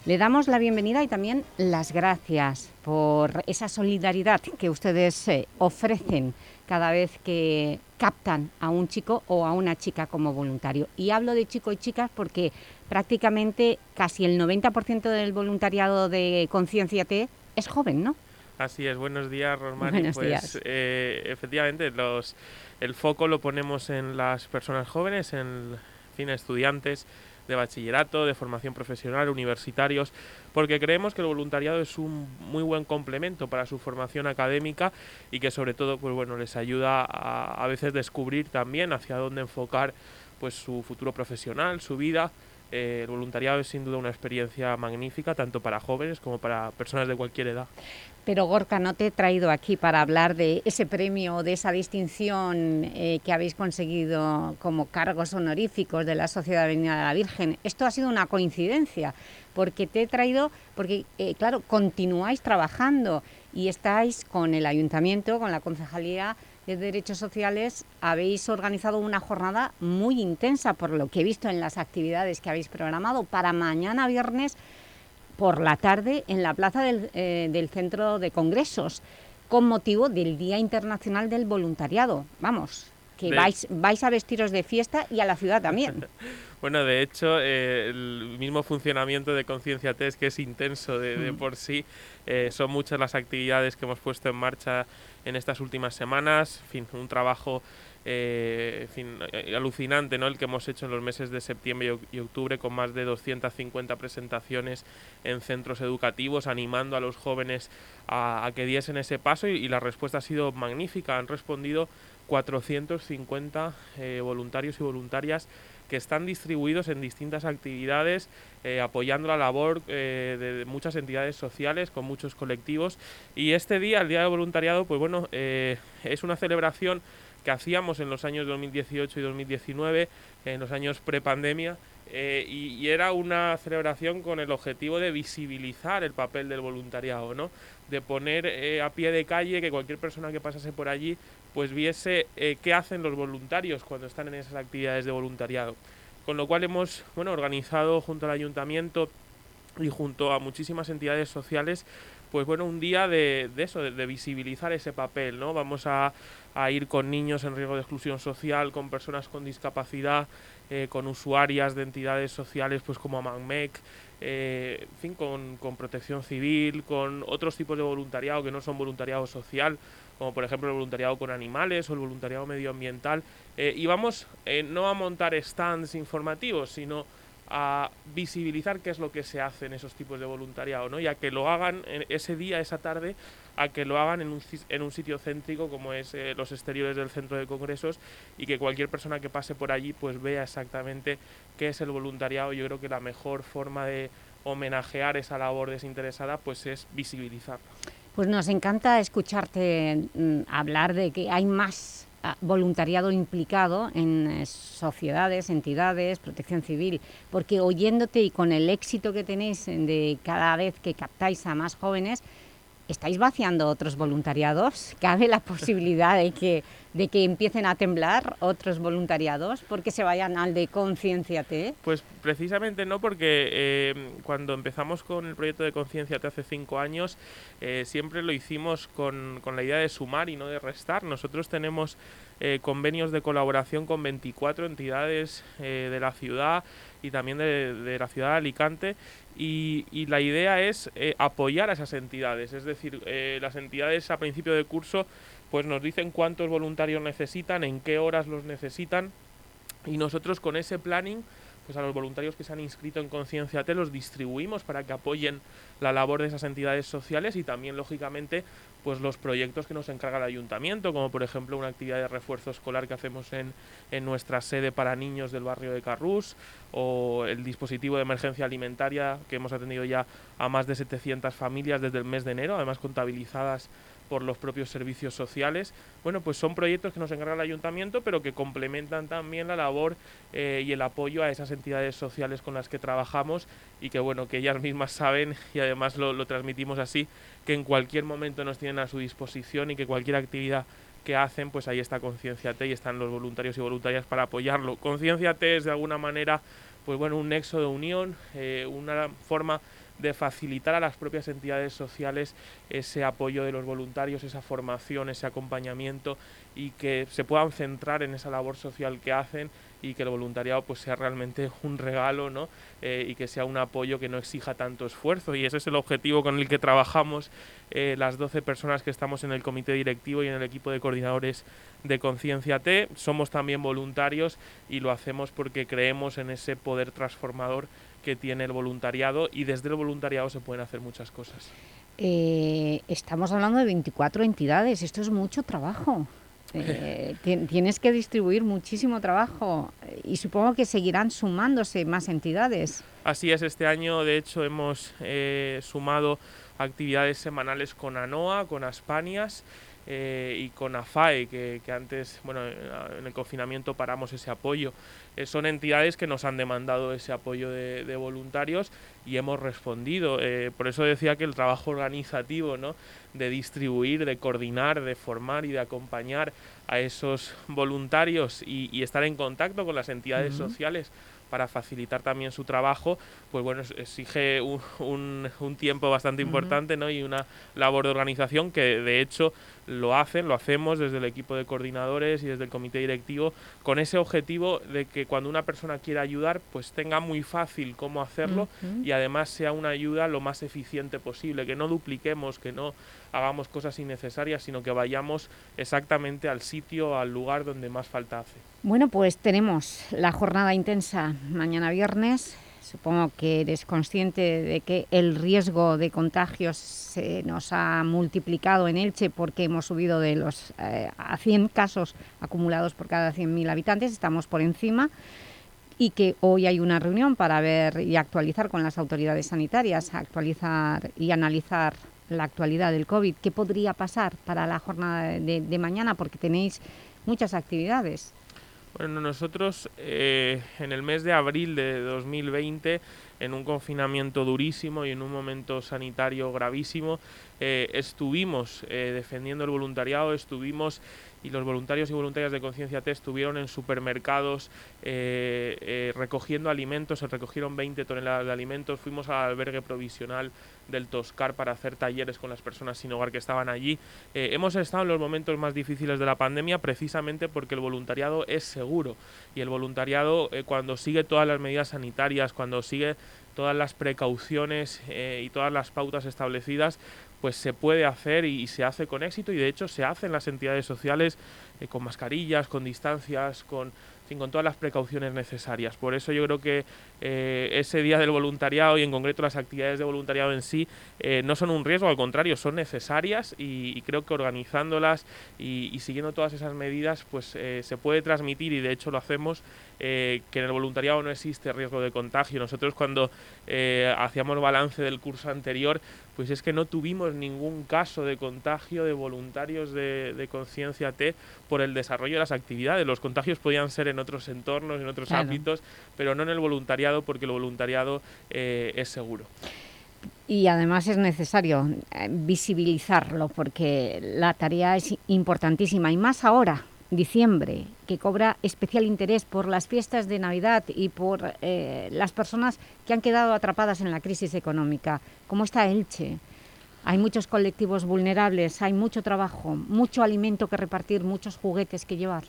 Le damos la bienvenida y también las gracias por esa solidaridad que ustedes eh, ofrecen cada vez que captan a un chico o a una chica como voluntario. Y hablo de chicos y chicas porque prácticamente casi el 90% del voluntariado de Conciencia T es joven, ¿no? Así es, buenos días, Rosmari. Buenos pues días. eh, efectivamente, los, el foco lo ponemos en las personas jóvenes, en, en fin, estudiantes de bachillerato, de formación profesional, universitarios, porque creemos que el voluntariado es un muy buen complemento para su formación académica y que sobre todo pues bueno, les ayuda a, a veces descubrir también hacia dónde enfocar pues su futuro profesional, su vida eh, el voluntariado es sin duda una experiencia magnífica, tanto para jóvenes como para personas de cualquier edad. Pero Gorka, no te he traído aquí para hablar de ese premio, de esa distinción eh, que habéis conseguido como cargos honoríficos de la Sociedad Avenida de la Virgen. Esto ha sido una coincidencia, porque te he traído, porque eh, claro, continuáis trabajando y estáis con el Ayuntamiento, con la Concejalía de Derechos Sociales, habéis organizado una jornada muy intensa, por lo que he visto en las actividades que habéis programado, para mañana viernes por la tarde en la plaza del, eh, del Centro de Congresos, con motivo del Día Internacional del Voluntariado. Vamos, que vais, vais a vestiros de fiesta y a la ciudad también. Bueno, de hecho, eh, el mismo funcionamiento de Conciencia Test, que es intenso de, de Mm. por sí, eh, son muchas las actividades que hemos puesto en marcha en estas últimas semanas. En fin, un trabajo eh, fin, eh, alucinante ¿no? el que hemos hecho en los meses de septiembre y oc- y octubre con más de 250 presentaciones en centros educativos, animando a los jóvenes a, que diesen ese paso y, la respuesta ha sido magnífica. Han respondido 450 eh, voluntarios y voluntarias que están distribuidos en distintas actividades, apoyando la labor de, muchas entidades sociales, con muchos colectivos. Y este día, el Día del Voluntariado, pues bueno, es una celebración que hacíamos en los años 2018 y 2019, en los años prepandemia, eh, y, era una celebración con el objetivo de visibilizar el papel del voluntariado, ¿no? de poner eh, a pie de calle que cualquier persona que pasase por allí pues viese eh, qué hacen los voluntarios cuando están en esas actividades de voluntariado. Con lo cual hemos bueno, organizado junto al ayuntamiento y junto a muchísimas entidades sociales pues bueno, un día de, de eso, de, de visibilizar ese papel, ¿no? Vamos a, a ir con niños en riesgo de exclusión social, con personas con discapacidad, eh, con usuarias de entidades sociales pues como Amagmec, eh, en fin, con, con protección civil, con otros tipos de voluntariado que no son voluntariado social, como por ejemplo el voluntariado con animales o el voluntariado medioambiental. eh, y vamos eh, no a montar stands informativos, sino a visibilizar qué es lo que se hace en esos tipos de voluntariado, ¿no? Y a que lo hagan ese día, esa tarde, a que lo hagan en un, en un sitio céntrico como es eh, los exteriores del centro de congresos y que cualquier persona que pase por allí pues vea exactamente qué es el voluntariado. Yo creo que la mejor forma de homenajear esa labor desinteresada pues es visibilizarla. Pues nos encanta escucharte mm, hablar de que hay más ah, voluntariado implicado en eh, sociedades, entidades, protección civil, porque oyéndote y con el éxito que tenéis en de cada vez que captáis a más jóvenes, ¿estáis vaciando otros voluntariados? ¿Cabe la posibilidad de que, de que empiecen a temblar otros voluntariados porque se vayan al de Concienciate? Pues precisamente no, porque eh, cuando empezamos con el proyecto de conciencia hace cinco años, eh, siempre lo hicimos con, con la idea de sumar y no de restar. Nosotros tenemos eh, convenios de colaboración con 24 entidades de la ciudad y también de, de la ciudad de Alicante. Y, y la idea es eh, apoyar a esas entidades, es decir, eh, las entidades a principio de curso pues nos dicen cuántos voluntarios necesitan, en qué horas los necesitan y nosotros con ese planning pues a los voluntarios que se han inscrito en Conciencia T los distribuimos para que apoyen la labor de esas entidades sociales y también lógicamente pues los proyectos que nos encarga el ayuntamiento como por ejemplo una actividad de refuerzo escolar que hacemos en, en nuestra sede para niños del barrio de Carrús o el dispositivo de emergencia alimentaria que hemos atendido ya a más de 700 familias desde el mes de enero además contabilizadas por los propios servicios sociales. Bueno, pues son proyectos que nos encarga el ayuntamiento, pero que complementan también la labor eh, y el apoyo a esas entidades sociales con las que trabajamos y que bueno, que ellas mismas saben y además lo, transmitimos así, que en cualquier momento nos tienen a su disposición y que cualquier actividad que hacen, pues ahí está Conciencia T y están los voluntarios y voluntarias para apoyarlo. Conciencia T es de alguna manera, pues bueno, un nexo de unión, eh, una forma de facilitar a las propias entidades sociales ese apoyo de los voluntarios, esa formación, ese acompañamiento y que se puedan centrar en esa labor social que hacen y que el voluntariado pues sea realmente un regalo ¿no? Eh, y que sea un apoyo que no exija tanto esfuerzo y ese es el objetivo con el que trabajamos eh, las 12 personas que estamos en el comité directivo y en el equipo de coordinadores de Conciencia T. Somos también voluntarios y lo hacemos porque creemos en ese poder transformador que tiene el voluntariado y desde el voluntariado se pueden hacer muchas cosas. Eh, estamos hablando de 24 entidades, esto es mucho trabajo. Eh, tienes que distribuir muchísimo trabajo y supongo que seguirán sumándose más entidades. Así es, este año de hecho hemos eh, sumado actividades semanales con ANOA, con Aspanias eh, y con AFAE, que, antes, bueno, en el confinamiento paramos ese apoyo. Eh, son entidades que nos han demandado ese apoyo de, voluntarios y hemos respondido. Eh, por eso decía que el trabajo organizativo, ¿no? de distribuir, de coordinar, de formar y de acompañar a esos voluntarios y, estar en contacto con las entidades sociales para facilitar también su trabajo, pues bueno, exige un, un, tiempo bastante importante ¿no? y una labor de organización que de hecho lo hacen, lo hacemos desde el equipo de coordinadores y desde el comité directivo con ese objetivo de que cuando una persona quiera ayudar pues tenga muy fácil cómo hacerlo y además sea una ayuda lo más eficiente posible, que no dupliquemos, que no hagamos cosas innecesarias, sino que vayamos exactamente al sitio, al lugar donde más falta hace. Bueno, pues tenemos la jornada intensa mañana viernes, Supongo que eres consciente de que el riesgo de contagios se nos ha multiplicado en Elche porque hemos subido de los eh, a 100 casos acumulados por cada 100.000 habitantes, estamos por encima y que hoy hay una reunión para ver y actualizar con las autoridades sanitarias, actualizar y analizar la actualidad del COVID. ¿Qué podría pasar para la jornada de mañana? Porque tenéis muchas actividades. Bueno, nosotros eh, en el mes de abril de 2020, en un confinamiento durísimo y en un momento sanitario gravísimo, eh, estuvimos eh, defendiendo el voluntariado, estuvimos y los voluntarios y voluntarias de Conciencia T estuvieron en supermercados recogiendo alimentos, se recogieron 20 toneladas de alimentos, fuimos al albergue provisional del Toscar para hacer talleres con las personas sin hogar que estaban allí. Eh, hemos estado en los momentos más difíciles de la pandemia precisamente porque el voluntariado es seguro y el voluntariado cuando sigue todas las medidas sanitarias, cuando sigue todas las precauciones y todas las pautas establecidas, pues se puede hacer y, se hace con éxito y de hecho se hace en las entidades sociales eh, con mascarillas, con distancias, con, con todas las precauciones necesarias. Por eso yo creo que eh, ese día del voluntariado y en concreto las actividades de voluntariado en sí eh, no son un riesgo, al contrario, son necesarias y, creo que organizándolas y, siguiendo todas esas medidas pues se puede transmitir y de hecho lo hacemos que en el voluntariado no existe riesgo de contagio. Nosotros cuando hacíamos balance del curso anterior pues es que no tuvimos ningún caso de contagio de voluntarios de, Conciencia T por el desarrollo de las actividades. Los contagios podían ser en otros entornos, en otros ámbitos, pero no en el voluntariado porque el voluntariado eh, es seguro. Y además es necesario eh, visibilizarlo porque la tarea es importantísima y más ahora diciembre, que cobra especial interés por las fiestas de Navidad y por eh, las personas que han quedado atrapadas en la crisis económica. ¿Cómo está Elche? Hay muchos colectivos vulnerables, hay mucho trabajo, mucho alimento que repartir, muchos juguetes que llevar.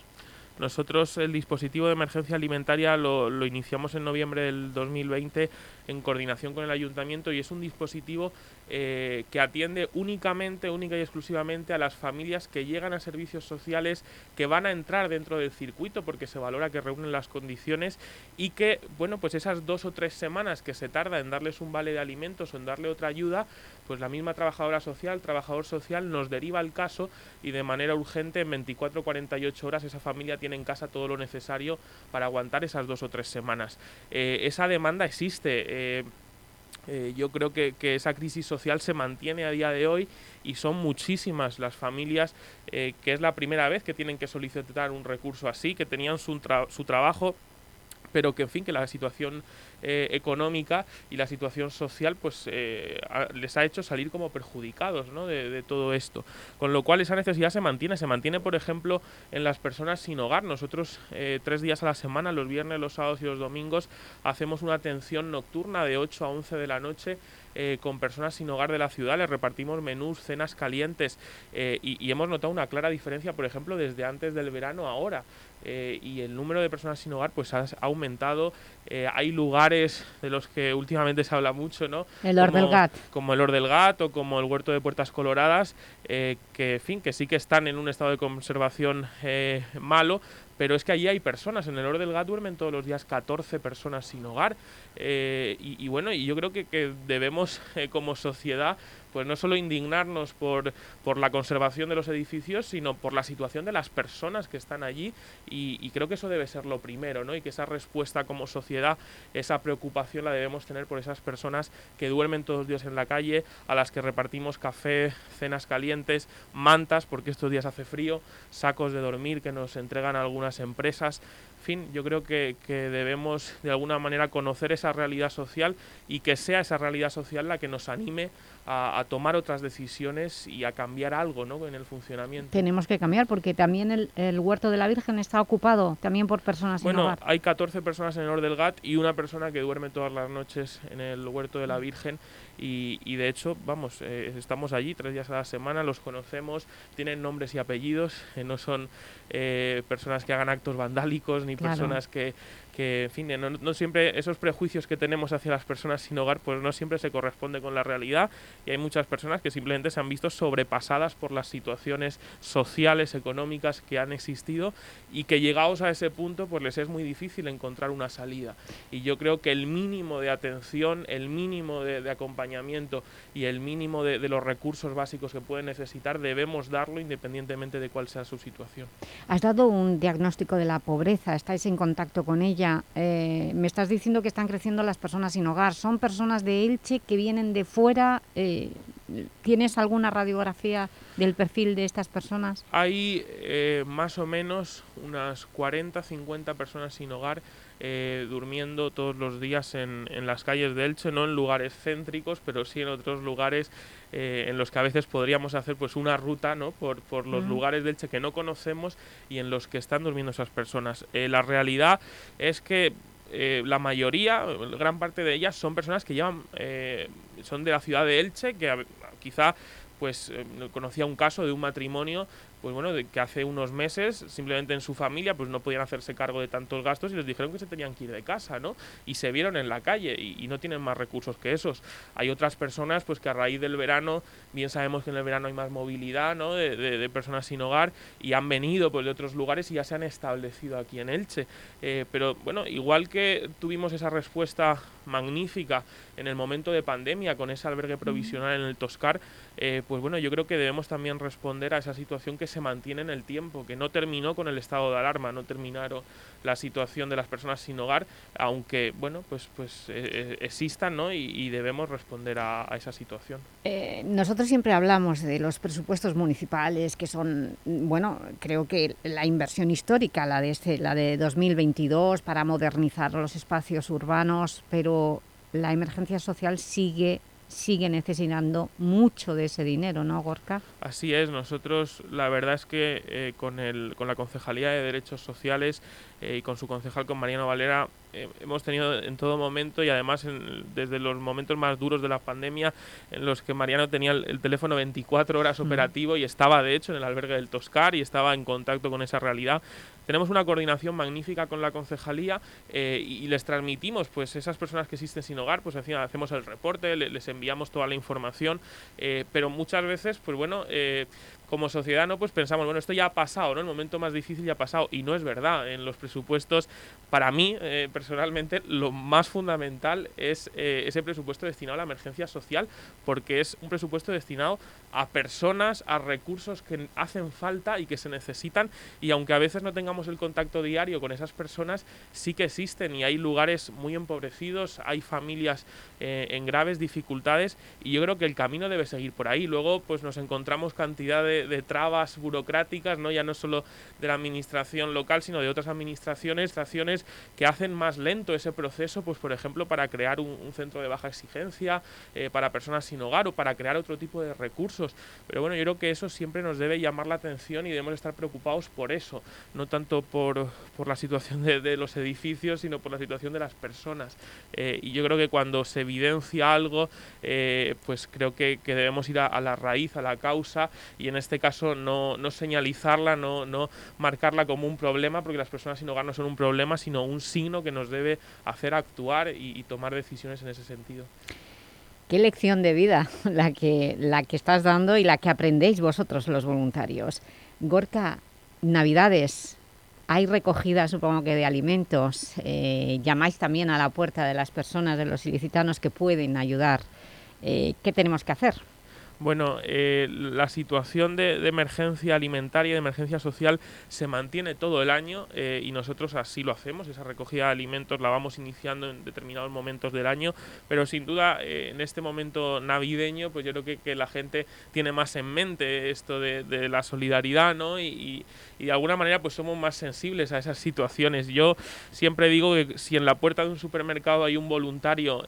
Nosotros el dispositivo de emergencia alimentaria lo, lo, iniciamos en noviembre del 2020 en coordinación con el ayuntamiento y es un dispositivo eh, que atiende únicamente, única y exclusivamente a las familias que llegan a servicios sociales que van a entrar dentro del circuito porque se valora que reúnen las condiciones y que, bueno, pues esas dos o tres semanas que se tarda en darles un vale de alimentos o en darle otra ayuda, pues la misma trabajadora social, trabajador social nos deriva el caso y de manera urgente en 24 o 48 horas esa familia tiene en casa todo lo necesario para aguantar esas dos o tres semanas. Eh, esa demanda existe. Eh, eh, yo creo que, esa crisis social se mantiene a día de hoy y son muchísimas las familias eh, que es la primera vez que tienen que solicitar un recurso así, que tenían su, su trabajo pero que en fin que la situación eh, económica y la situación social pues eh, les ha hecho salir como perjudicados ¿no? de, todo esto. Con lo cual esa necesidad se mantiene. Se mantiene por ejemplo en las personas sin hogar. Nosotros eh, tres días a la semana los viernes los sábados y los domingos hacemos una atención nocturna de 8 a 11 de la noche con personas sin hogar de la ciudad, les repartimos menús, cenas calientes y, y, hemos notado una clara diferencia, por ejemplo, desde antes del verano a ahora. Eh, y el número de personas sin hogar pues ha, aumentado. Eh, hay lugares de los que últimamente se habla mucho, ¿no? El Ordelgat. Como el Ordelgat o como el Huerto de Puertas Coloradas, eh, que, en fin, que sí que están en un estado de conservación malo, pero es que allí hay personas, en el Or del Gat duermen todos los días 14 personas sin hogar. Y, bueno, y yo creo que, debemos como sociedad pues no solo indignarnos por, por la conservación de los edificios, sino por la situación de las personas que están allí y, creo que eso debe ser lo primero, ¿no? Y que esa respuesta como sociedad, esa preocupación la debemos tener por esas personas que duermen todos los días en la calle, a las que repartimos café, cenas calientes, mantas, porque estos días hace frío, sacos de dormir que nos entregan algunas empresas. En fin, yo creo que, debemos de alguna manera conocer esa realidad social y que sea esa realidad social la que nos anime a, tomar otras decisiones y a cambiar algo ¿no? en el funcionamiento. Tenemos que cambiar porque también el, Huerto de la Virgen está ocupado también por personas bueno, hogar. hay 14 personas en el del Gat y una persona que duerme todas las noches en el Huerto de la Virgen y, de hecho, vamos, eh, estamos allí tres días a la semana, los conocemos, tienen nombres y apellidos, eh, no son eh, personas que hagan actos vandálicos ni personas que, que, en fin, no, siempre esos prejuicios que tenemos hacia las personas sin hogar, pues no siempre se corresponde con la realidad y hay muchas personas que simplemente se han visto sobrepasadas por las situaciones sociales, económicas que han existido y que llegados a ese punto, pues les es muy difícil encontrar una salida. Y yo creo que el mínimo de atención, el mínimo de, acompañamiento y el mínimo de, los recursos básicos que pueden necesitar, debemos darlo independientemente de cuál sea su situación. Has dado un diagnóstico de la pobreza, estáis en contacto con ella eh, me estás diciendo que están creciendo las personas sin hogar. ¿Son personas de Elche que vienen de fuera? Eh, ¿Tienes alguna radiografía del perfil de estas personas? Hay eh, más o menos unas 40, 50 personas sin hogar durmiendo todos los días en, en, las calles de Elche, no en lugares céntricos, pero sí en otros lugares eh, en los que a veces podríamos hacer pues una ruta ¿no? por, por los lugares del Che que no conocemos y en los que están durmiendo esas personas. Eh, la realidad es que eh, la mayoría, gran parte de ellas son personas que llevan, son de la ciudad de Elche, que quizá pues conocía un caso de un matrimonio pues bueno, de que hace unos meses simplemente en su familia pues no podían hacerse cargo de tantos gastos y les dijeron que se tenían que ir de casa, ¿no? Y se vieron en la calle y, no tienen más recursos que esos. Hay otras personas pues que a raíz del verano, bien sabemos que en el verano hay más movilidad, ¿no? De, personas sin hogar y han venido pues de otros lugares y ya se han establecido aquí en Elche. Eh, pero bueno, igual que tuvimos esa respuesta magnífica en el momento de pandemia con ese albergue provisional en el Toscar, eh, pues bueno, yo creo que debemos también responder a esa situación que se mantiene en el tiempo, que no terminó con el estado de alarma, no terminaron la situación de las personas sin hogar, aunque bueno, pues, pues eh, eh, existan ¿no? y, debemos responder a, esa situación. nosotros siempre hablamos de los presupuestos municipales, que son, bueno, creo que la inversión histórica, la de, este, la de 2022 para modernizar los espacios urbanos, pero la emergencia social sigue sigue necesitando mucho de ese dinero, ¿no, Gorka? Así es, nosotros la verdad es que eh, con, el, con la Concejalía de Derechos Sociales eh, y con su concejal, con Mariano Valera, eh, hemos tenido en todo momento y además desde los momentos más duros de la pandemia en los que Mariano tenía el, teléfono 24 horas operativo y estaba de hecho en el albergue del Toscar y estaba en contacto con esa realidad. Tenemos una coordinación magnífica con la concejalía eh, y, les transmitimos pues esas personas que existen sin hogar, pues encima hacemos el reporte, les enviamos toda la información, eh, pero muchas veces pues bueno como sociedad no pues pensamos bueno esto ya ha pasado no el momento más difícil ya ha pasado. Y no es verdad. En los presupuestos para mí eh, personalmente lo más fundamental es eh, ese presupuesto destinado a la emergencia social porque es un presupuesto destinado a personas a recursos que hacen falta y que se necesitan. Y aunque a veces no tengamos el contacto diario con esas personas sí que existen. Y hay lugares muy empobrecidos hay familias eh, en graves dificultades. Y yo creo que el camino debe seguir por ahí. Luego pues nos encontramos cantidad de de, trabas burocráticas, ¿no? ya no solo de la administración local, sino de otras administraciones, acciones que hacen más lento ese proceso, pues por ejemplo, para crear un, centro de baja exigencia eh, para personas sin hogar o para crear otro tipo de recursos. Pero bueno, yo creo que eso siempre nos debe llamar la atención y debemos estar preocupados por eso, no tanto por, por la situación de, los edificios, sino por la situación de las personas. Eh, y yo creo que cuando se evidencia algo, eh, pues creo que, que debemos ir a, a, la raíz, a la causa, y en este este caso no, no señalizarla, no, no marcarla como un problema, porque las personas sin hogar no son un problema, sino un signo que nos debe hacer actuar y, tomar decisiones en ese sentido. Qué lección de vida la que, la que estás dando y la que aprendéis vosotros los voluntarios. Gorka, Navidades, hay recogida supongo que de alimentos, eh, llamáis también a la puerta de las personas, de los ilicitanos que pueden ayudar. Eh, ¿Qué tenemos que hacer? Bueno, eh, la situación de, de, emergencia alimentaria, de emergencia social, se mantiene todo el año eh, y nosotros así lo hacemos. Esa recogida de alimentos la vamos iniciando en determinados momentos del año, pero sin duda eh, en este momento navideño, pues yo creo que, la gente tiene más en mente esto de, la solidaridad, ¿no? Y, y, de alguna manera pues somos más sensibles a esas situaciones. Yo siempre digo que si en la puerta de un supermercado hay un voluntario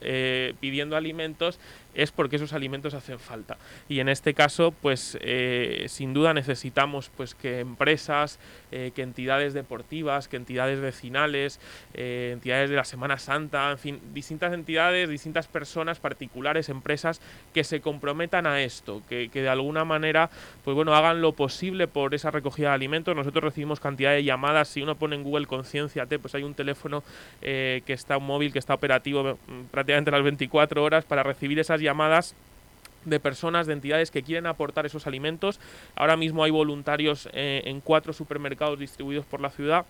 pidiendo alimentos, es porque esos alimentos hacen falta. Y en este caso, pues eh, sin duda necesitamos pues que empresas, eh, que entidades deportivas, que entidades vecinales, eh, entidades de la Semana Santa, en fin, distintas entidades, distintas personas, particulares, empresas, que se comprometan a esto, que, que de alguna manera, pues bueno, hagan lo posible por esa recogida de alimentos. Nosotros recibimos cantidad de llamadas, si uno pone en Google Concienciate, pues hay un teléfono que está, un móvil que está operativo mm, prácticamente las 24 horas para recibir esas llamadas de personas, de entidades que quieren aportar esos alimentos. Ahora mismo hay voluntarios eh, en cuatro supermercados distribuidos por la ciudad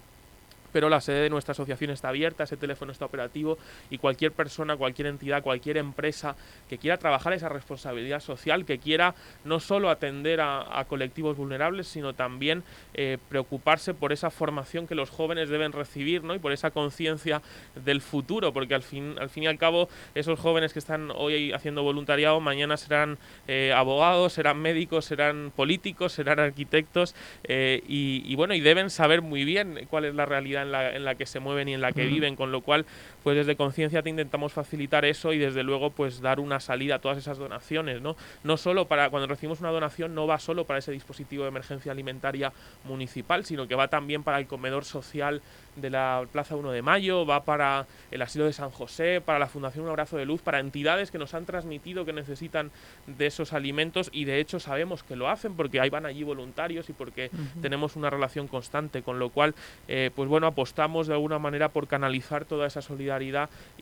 pero la sede de nuestra asociación está abierta, ese teléfono está operativo y cualquier persona, cualquier entidad, cualquier empresa que quiera trabajar esa responsabilidad social, que quiera no solo atender a, colectivos vulnerables, sino también eh, preocuparse por esa formación que los jóvenes deben recibir ¿no? y por esa conciencia del futuro, porque al fin, al fin y al cabo esos jóvenes que están hoy haciendo voluntariado, mañana serán eh, abogados, serán médicos, serán políticos, serán arquitectos eh, y bueno, y deben saber muy bien cuál es la realidad en la, en la que se mueven y en la que viven, con lo cual, pues desde Conciencia te intentamos facilitar eso y desde luego pues dar una salida a todas esas donaciones, ¿no? No solo para, cuando recibimos una donación, no va solo para ese dispositivo de emergencia alimentaria municipal, sino que va también para el comedor social de la Plaza 1 de Mayo, va para el Asilo de San José, para la Fundación Un Abrazo de Luz, para entidades que nos han transmitido que necesitan de esos alimentos y de hecho sabemos que lo hacen porque ahí van allí voluntarios y porque uh -huh. tenemos una relación constante, con lo cual, eh, pues bueno, apostamos de alguna manera por canalizar toda esa solidaridad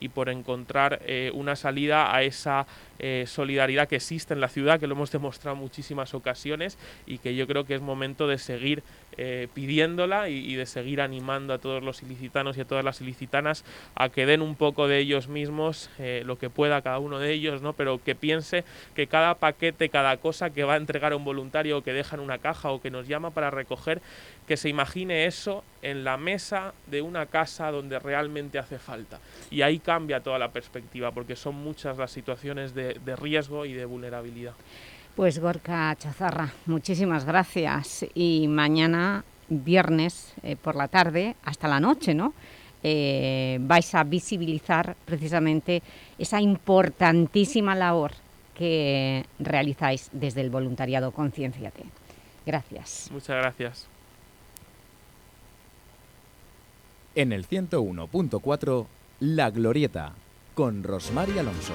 y por encontrar eh, una salida a esa eh, solidaridad que existe en la ciudad, que lo hemos demostrado en muchísimas ocasiones y que yo creo que es momento de seguir eh, pidiéndola y, de seguir animando a todos los ilicitanos y a todas las ilicitanas a que den un poco de ellos mismos, eh, lo que pueda cada uno de ellos, ¿no? pero que piense que cada paquete, cada cosa que va a entregar a un voluntario o que deja en una caja o que nos llama para recoger, que se imagine eso en la mesa de una casa donde realmente hace falta. Y ahí cambia toda la perspectiva, porque son muchas las situaciones de, de riesgo y de vulnerabilidad. Pues Gorka Chazarra, muchísimas gracias. Y mañana, viernes eh, por la tarde, hasta la noche, ¿no? Eh, vais a visibilizar precisamente esa importantísima labor que realizáis desde el voluntariado Concienciate. Gracias. Muchas gracias. En el 101.4, La Glorieta, con Rosmar Alonso.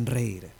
sonreír.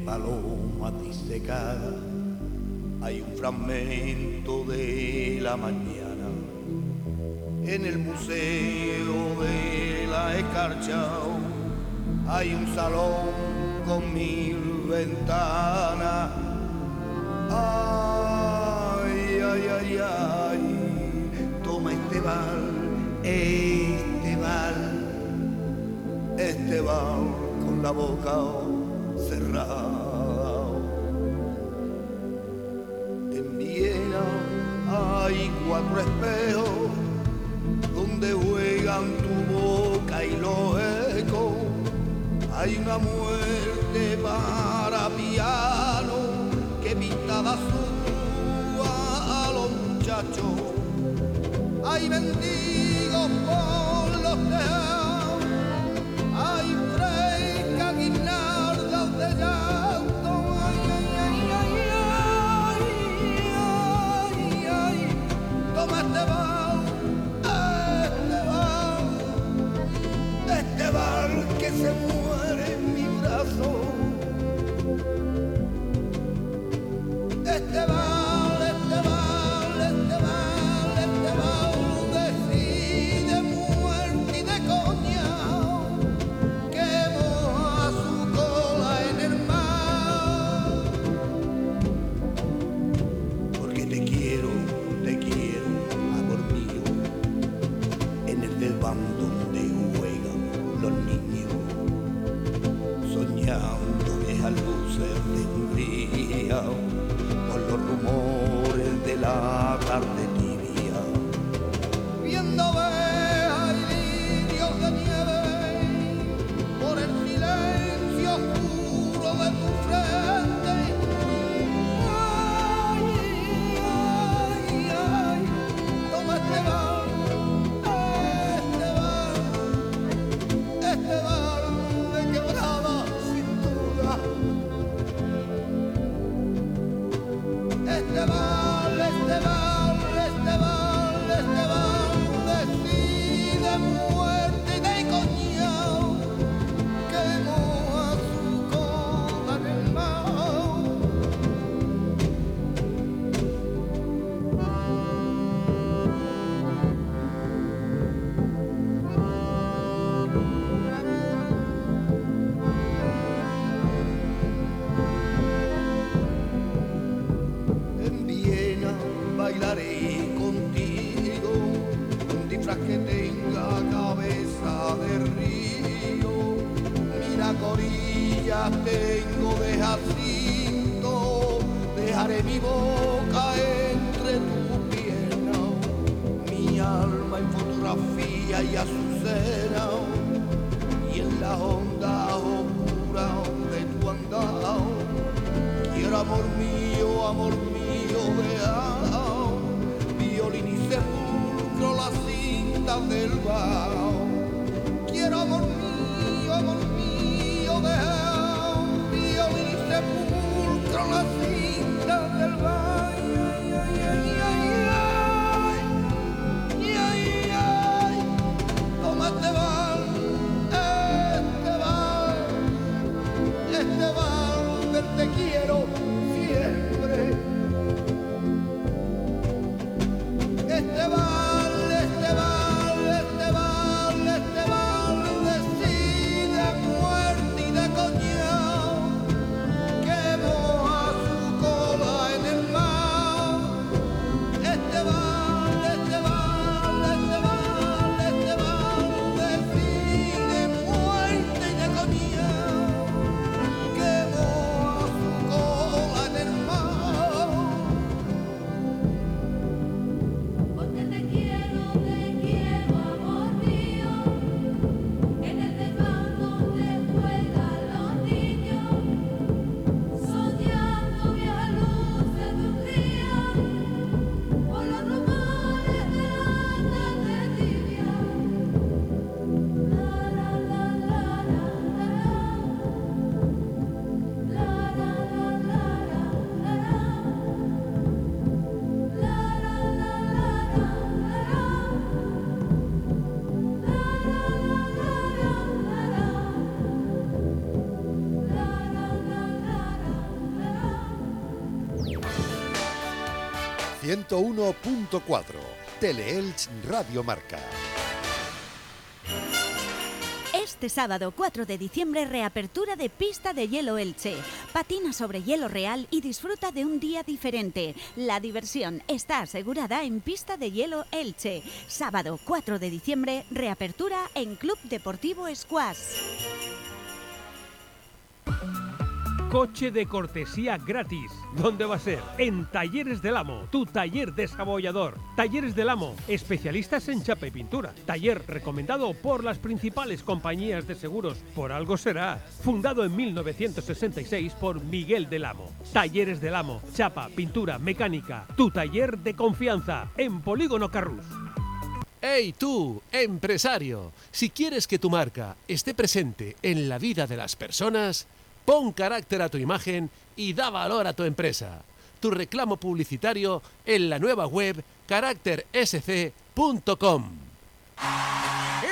de palomas disecadas. Hay un fragmento de la mañana en el museo de la escarcha. Hay un salón con mil ventanas. Ay, ay, ay, ay, toma este bal, este bal, este bal con la boca cerrada. En Viena hay cuatro espejos donde juegan tu boca y los ecos. Hay una muerte para piano que pintada azul a los muchachos. Hay mendigos por los tejados, hay Toma este bar, este bar, este bar que se muere en mi brazo. Este 101.4 Teleelch Radio Marca. Este sábado 4 de diciembre reapertura de pista de hielo Elche. Patina sobre hielo real y disfruta de un día diferente. La diversión está asegurada en pista de hielo Elche. Sábado 4 de diciembre reapertura en Club Deportivo Squash. Coche de cortesía gratis. ¿Dónde va a ser? En Talleres del Amo, tu taller desabollador. Talleres del Amo, especialistas en chapa y pintura. Taller recomendado por las principales compañías de seguros. Por algo será. Fundado en 1966 por Miguel del Amo. Talleres del Amo, chapa, pintura, mecánica. Tu taller de confianza en Polígono Carrús. ¡Hey tú, empresario! Si quieres que tu marca esté presente en la vida de las personas, pon carácter a tu imagen y da valor a tu empresa. Tu reclamo publicitario en la nueva web caráctersc.com.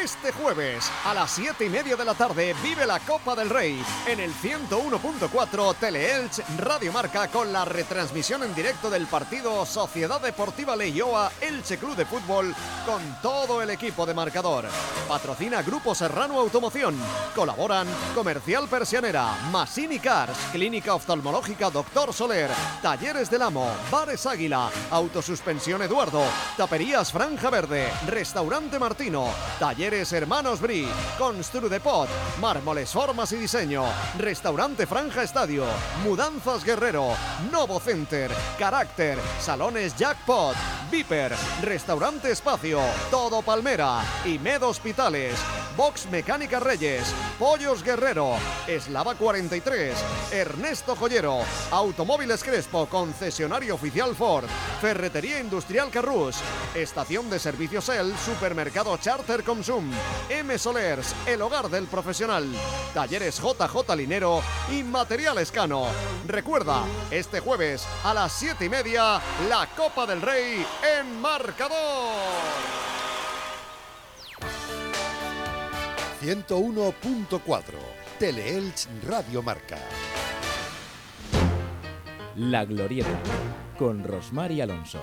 Este jueves a las 7 y media de la tarde vive la Copa del Rey en el 101.4 Teleelch Radio Marca con la retransmisión en directo del partido Sociedad Deportiva Leyoa Elche Club de Fútbol con todo el equipo de marcador. Patrocina Grupo Serrano Automoción. Colaboran Comercial Persianera, Masini Cars, Clínica Oftalmológica Doctor Soler, Talleres del Amo, Bares Águila, Autosuspensión Eduardo, Taperías Franja Verde, Restaurante Martino, Talleres Hermanos Bri, Constru Depot, Mármoles Formas y Diseño, Restaurante Franja Estadio, Mudanzas Guerrero, Novo Center, Carácter, Salones Jackpot, Viper, Restaurante Espacio, Todo Palmera, Med Hospitales, Box Mecánica Reyes, Pollos Guerrero, Eslava 43, Ernesto Joyero, Automóviles Crespo, concesionario oficial Ford, Ferretería Industrial Carrús, Estación de Servicios El, Supermercado Charter Consum, M Solers, el hogar del profesional, Talleres JJ Linero y Material Escano. Recuerda, este jueves a las 7 y media, la Copa del Rey en marcador. 101.4 Teleelch Radio Marca. La Glorieta con Rosmar y Alonso.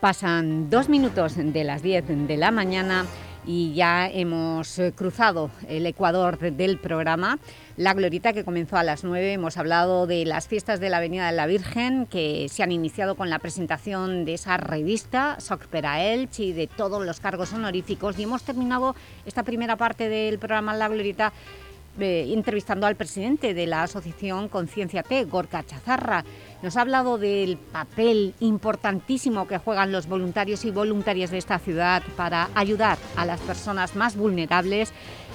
Pasan dos minutos de las 10 de la mañana y ya hemos eh, cruzado el ecuador del programa. La Glorieta que comenzó a las 9, hemos hablado de las fiestas de la Avenida de la Virgen que se han iniciado con la presentación de esa revista, Socpera Elch y de todos los cargos honoríficos y hemos terminado esta primera parte del programa La Glorieta eh, entrevistando al presidente de la asociación Conciencia T, Gorka Chazarra. Nos ha hablado del papel importantísimo que juegan los voluntarios y voluntarias de esta ciudad para ayudar a las personas más vulnerables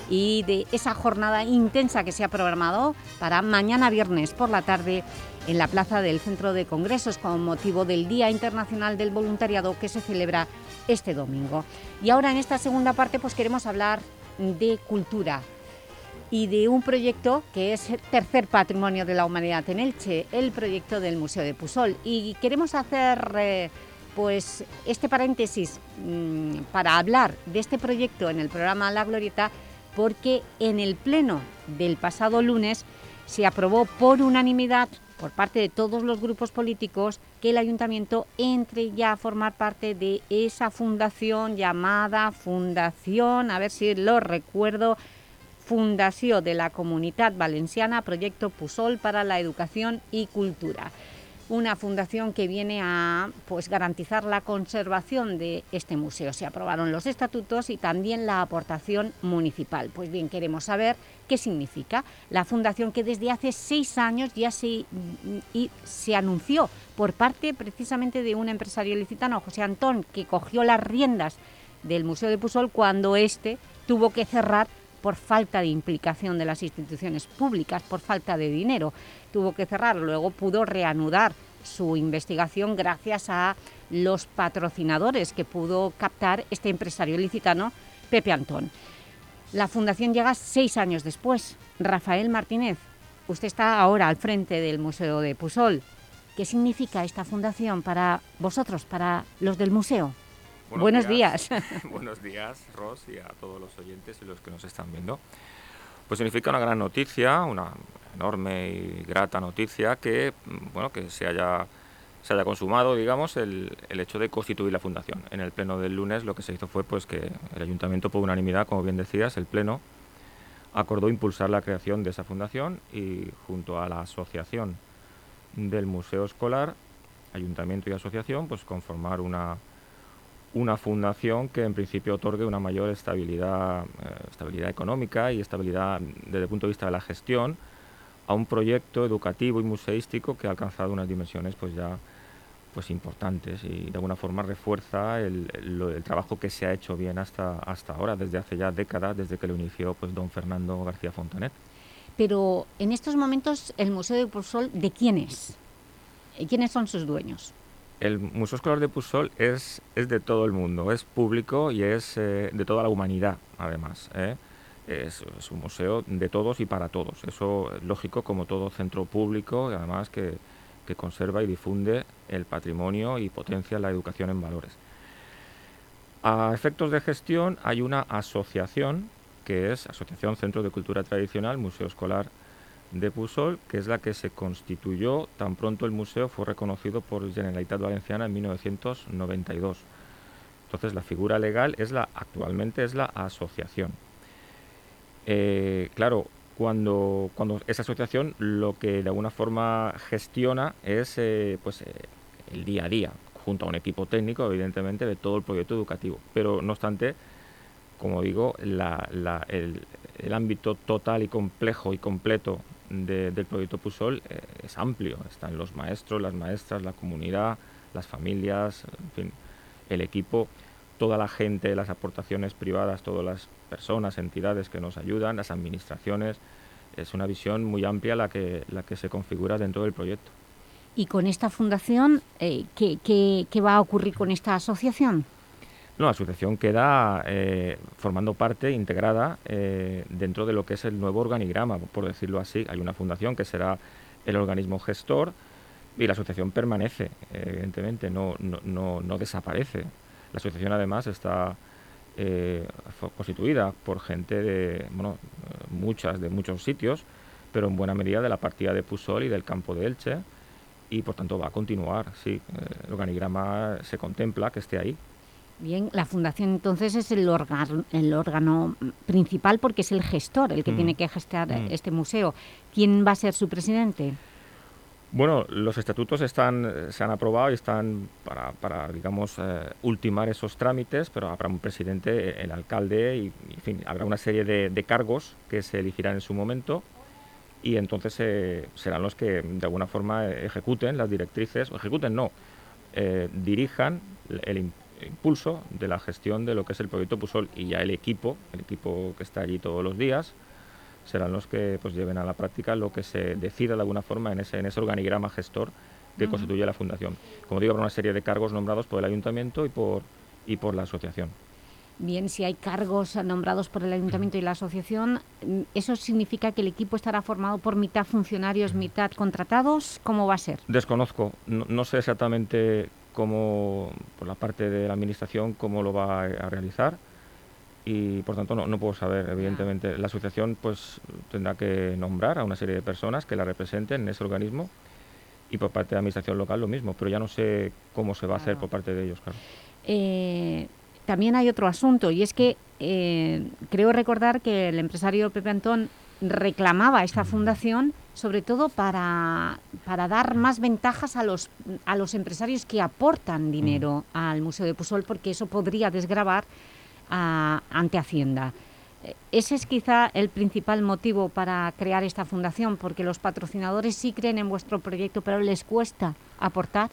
y de esa jornada intensa que se ha programado para mañana viernes por la tarde en la plaza del Centro de Congresos con motivo del Día Internacional del Voluntariado que se celebra este domingo. Y ahora en esta segunda parte pues queremos hablar de cultura, y de un proyecto que es tercer patrimonio de la humanidad en Elche, el proyecto del Museo de Pusol. Y queremos hacer eh, pues, este paréntesis mm, para hablar de este proyecto en el programa La Glorieta porque en el pleno del pasado lunes se aprobó por unanimidad por parte de todos los grupos políticos que el Ayuntamiento entre ya a formar parte de esa fundación llamada Fundación, a ver si lo recuerdo, Fundació de la Comunitat Valenciana Proyecto Pusol para la Educación y Cultura. Una fundación que viene a pues, garantizar la conservación de este museo. Se aprobaron los estatutos y también la aportación municipal. Pues bien, queremos saber qué significa la fundación que desde hace seis años ya se, se anunció por parte precisamente de un empresario licitano, José Antón, que cogió las riendas del Museo de Pusol cuando éste tuvo que cerrar por falta de implicación de las instituciones públicas, por falta de dinero. Tuvo que cerrar, luego pudo reanudar su investigación gracias a los patrocinadores que pudo captar este empresario licitano, Pepe Antón. La fundación llega seis años después. Rafael Martínez, usted está ahora al frente del Museo de Pusol. ¿Qué significa esta fundación para vosotros, para los del museo? Buenos, días. Buenos días, Ros, y a todos los oyentes y los que nos están viendo. Pues significa una gran noticia, una enorme y grata noticia que, bueno, que se haya se haya consumado, digamos, el, el, hecho de constituir la fundación. En el pleno del lunes lo que se hizo fue pues que el ayuntamiento por unanimidad, como bien decías, el pleno acordó impulsar la creación de esa fundación y junto a la asociación del museo escolar, ayuntamiento y asociación, pues conformar una una fundación que en principio otorgue una mayor estabilidad, eh, estabilidad económica y estabilidad desde el punto de vista de la gestión a un proyecto educativo y museístico que ha alcanzado unas dimensiones pues ya pues importantes y de alguna forma refuerza el, trabajo que se ha hecho bien hasta, hasta ahora, desde hace ya décadas, desde que lo inició pues don Fernando García Fontanet. Pero en estos momentos el Museo de Pulsol, ¿de quién es? ¿Quiénes son sus dueños? El Museo Escolar de Puzol es, es de todo el mundo, es público y es eh, de toda la humanidad, además. ¿eh? Es, es, un museo de todos y para todos. Eso es lógico como todo centro público y además que, que conserva y difunde el patrimonio y potencia la educación en valores. A efectos de gestión hay una asociación que es Asociación Centro de Cultura Tradicional Museo Escolar de Pusol, que es la que se constituyó tan pronto el museo fue reconocido por Generalitat Valenciana en 1992. Entonces la figura legal es la actualmente es la asociación. Eh, claro, cuando, cuando esa asociación lo que de alguna forma gestiona es eh, pues, eh, el día a día, junto a un equipo técnico, evidentemente, de todo el proyecto educativo. Pero no obstante, como digo, el, el ámbito total y complejo y completo de, del proyecto Pusol eh, es amplio. Están los maestros, las maestras, la comunidad, las familias, en fin, el equipo, toda la gente, las aportaciones privadas, todas las personas, entidades que nos ayudan, las administraciones. Es una visión muy amplia la que, la que se configura dentro del proyecto. ¿Y con esta fundación, eh, ¿qué, qué, qué va a ocurrir con esta asociación? La asociación queda eh, formando parte integrada eh, dentro de lo que es el nuevo organigrama, por decirlo así. Hay una fundación que será el organismo gestor y la asociación permanece, evidentemente, no, no, no, no desaparece. La asociación además está eh, constituida por gente de, muchas, de muchos sitios, pero en buena medida de la partida de Pusol y del campo de Elche, y por tanto va a continuar, sí, el organigrama se contempla que esté ahí. Bien, la Fundación entonces es el órgano, el órgano principal porque es el gestor, el que mm. tiene que gestar mm. este museo. ¿Quién va a ser su presidente? Bueno, los estatutos están, se han aprobado y están para, para digamos, eh, ultimar esos trámites, pero habrá un presidente, el alcalde, y, en fin, habrá una serie de, de cargos que se elegirán en su momento y entonces eh, serán los que de alguna forma ejecuten las directrices, o ejecuten no, eh, dirijan el, impulso de la gestión de lo que es el proyecto Pusol y ya el equipo, el equipo que está allí todos los días, serán los que pues lleven a la práctica lo que se decida de alguna forma en ese, en ese organigrama gestor que uh -huh. constituye la fundación. Como digo, habrá una serie de cargos nombrados por el ayuntamiento y por, y por la asociación. Bien, si hay cargos nombrados por el ayuntamiento y la asociación, ¿eso significa que el equipo estará formado por mitad funcionarios, mitad contratados? ¿Cómo va a ser? Desconozco, no, no sé exactamente cómo, por la parte de la administración, cómo lo va a realizar y por tanto no, no puedo saber, evidentemente. La asociación pues tendrá que nombrar a una serie de personas que la representen en ese organismo y por parte de la administración local lo mismo, pero ya no sé cómo se va a hacer por parte de ellos, claro. Eh, también hay otro asunto y es que eh, creo recordar que el empresario Pepe Antón reclamaba esta fundación sobre todo para, para dar más ventajas a los, a los empresarios que aportan dinero mm. al Museo de Pusol porque eso podría desgravar a, ante Hacienda. Ese es quizá el principal motivo para crear esta fundación, porque los patrocinadores sí creen en vuestro proyecto, pero les cuesta aportar.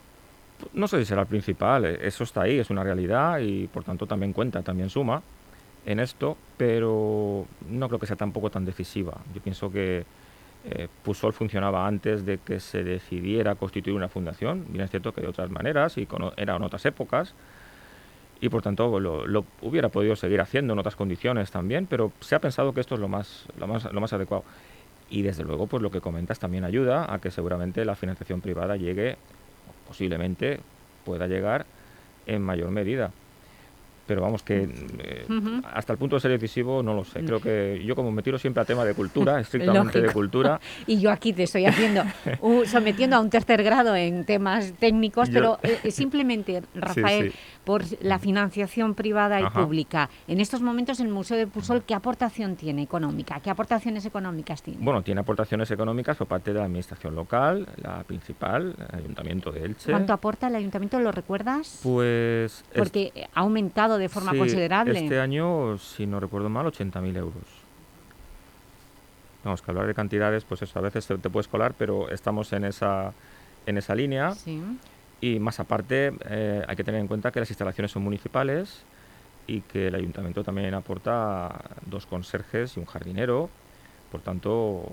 No sé si será el principal, eh, eso está ahí, es una realidad y por tanto también cuenta, también suma en esto, pero no creo que sea tampoco tan decisiva. Yo pienso que eh, Pusol funcionaba antes de que se decidiera constituir una fundación, bien es cierto que de otras maneras y con, eran otras épocas, y por tanto lo, lo, hubiera podido seguir haciendo en otras condiciones también, pero se ha pensado que esto es lo más, lo más, lo más adecuado. Y desde luego, pues lo que comentas también ayuda a que seguramente la financiación privada llegue, posiblemente pueda llegar en mayor medida. Pero vamos que eh, hasta el punto de ser decisivo no lo sé. Creo que yo como me tiro siempre a tema de cultura, estrictamente de cultura, Y yo aquí te estoy haciendo, uh, sometiendo a un tercer grado en temas técnicos, Yo- pero eh, simplemente, Rafael, sí. Por la financiación privada y Ajá. pública, en estos momentos el Museo de Pusol, ¿qué aportación tiene económica? ¿Qué aportaciones económicas tiene? bueno, tiene aportaciones económicas por parte de la administración local, la principal, el Ayuntamiento de Elche. ¿Cuánto aporta el ayuntamiento? ¿Lo recuerdas? Pues es- Porque ha aumentado de forma sí, considerable. Este año, si no recuerdo mal, 80.000 euros. Vamos, que hablar de cantidades, pues eso, a veces te, te puedes colar, pero estamos en esa, en esa línea. Sí. Y más aparte, eh, hay que tener en cuenta que las instalaciones son municipales y que el ayuntamiento también aporta dos conserjes y un jardinero. Por tanto,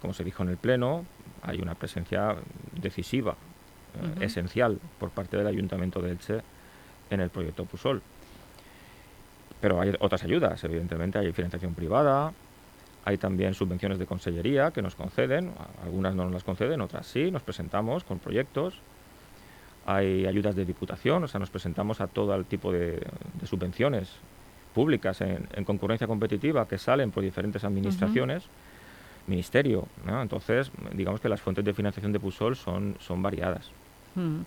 como se dijo en el Pleno, hay una presencia decisiva, eh, esencial por parte del ayuntamiento de Elche en el proyecto Pusol. Pero hay otras ayudas, evidentemente, hay financiación privada, hay también subvenciones de consellería que nos conceden, algunas no nos las conceden, otras sí, nos presentamos con proyectos. Hay ayudas de diputación, o sea, nos presentamos a todo el tipo de, de subvenciones públicas en, en concurrencia competitiva que salen por diferentes administraciones, ministerio. ¿no? Entonces, digamos que las fuentes de financiación de Pusol son, son variadas. Mm.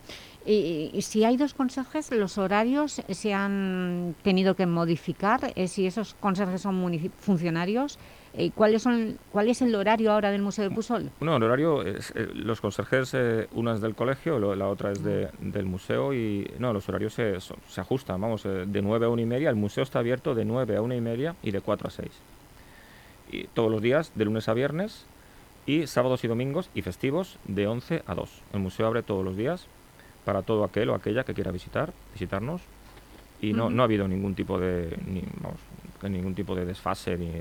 Y, y si hay dos conserjes, ¿los horarios se han tenido que modificar? Eh, si esos conserjes son funcionarios, eh, ¿cuáles son, ¿cuál es el horario ahora del Museo de Pusol? No, el horario, es, eh, los conserjes, eh, una es del colegio, lo- la otra es de- del museo y no, los horarios se, se ajustan, vamos, eh, de 9 a 1 y media, el museo está abierto de 9 a 1 y media y de 4 a 6. Y todos los días, de lunes a viernes y sábados y domingos y festivos de 11 a 2. El museo abre todos los días para todo aquel o aquella que quiera visitar, visitarnos y no, Ujú. no ha habido ningún tipo de, ni- vamos, ningún tipo de desfase ni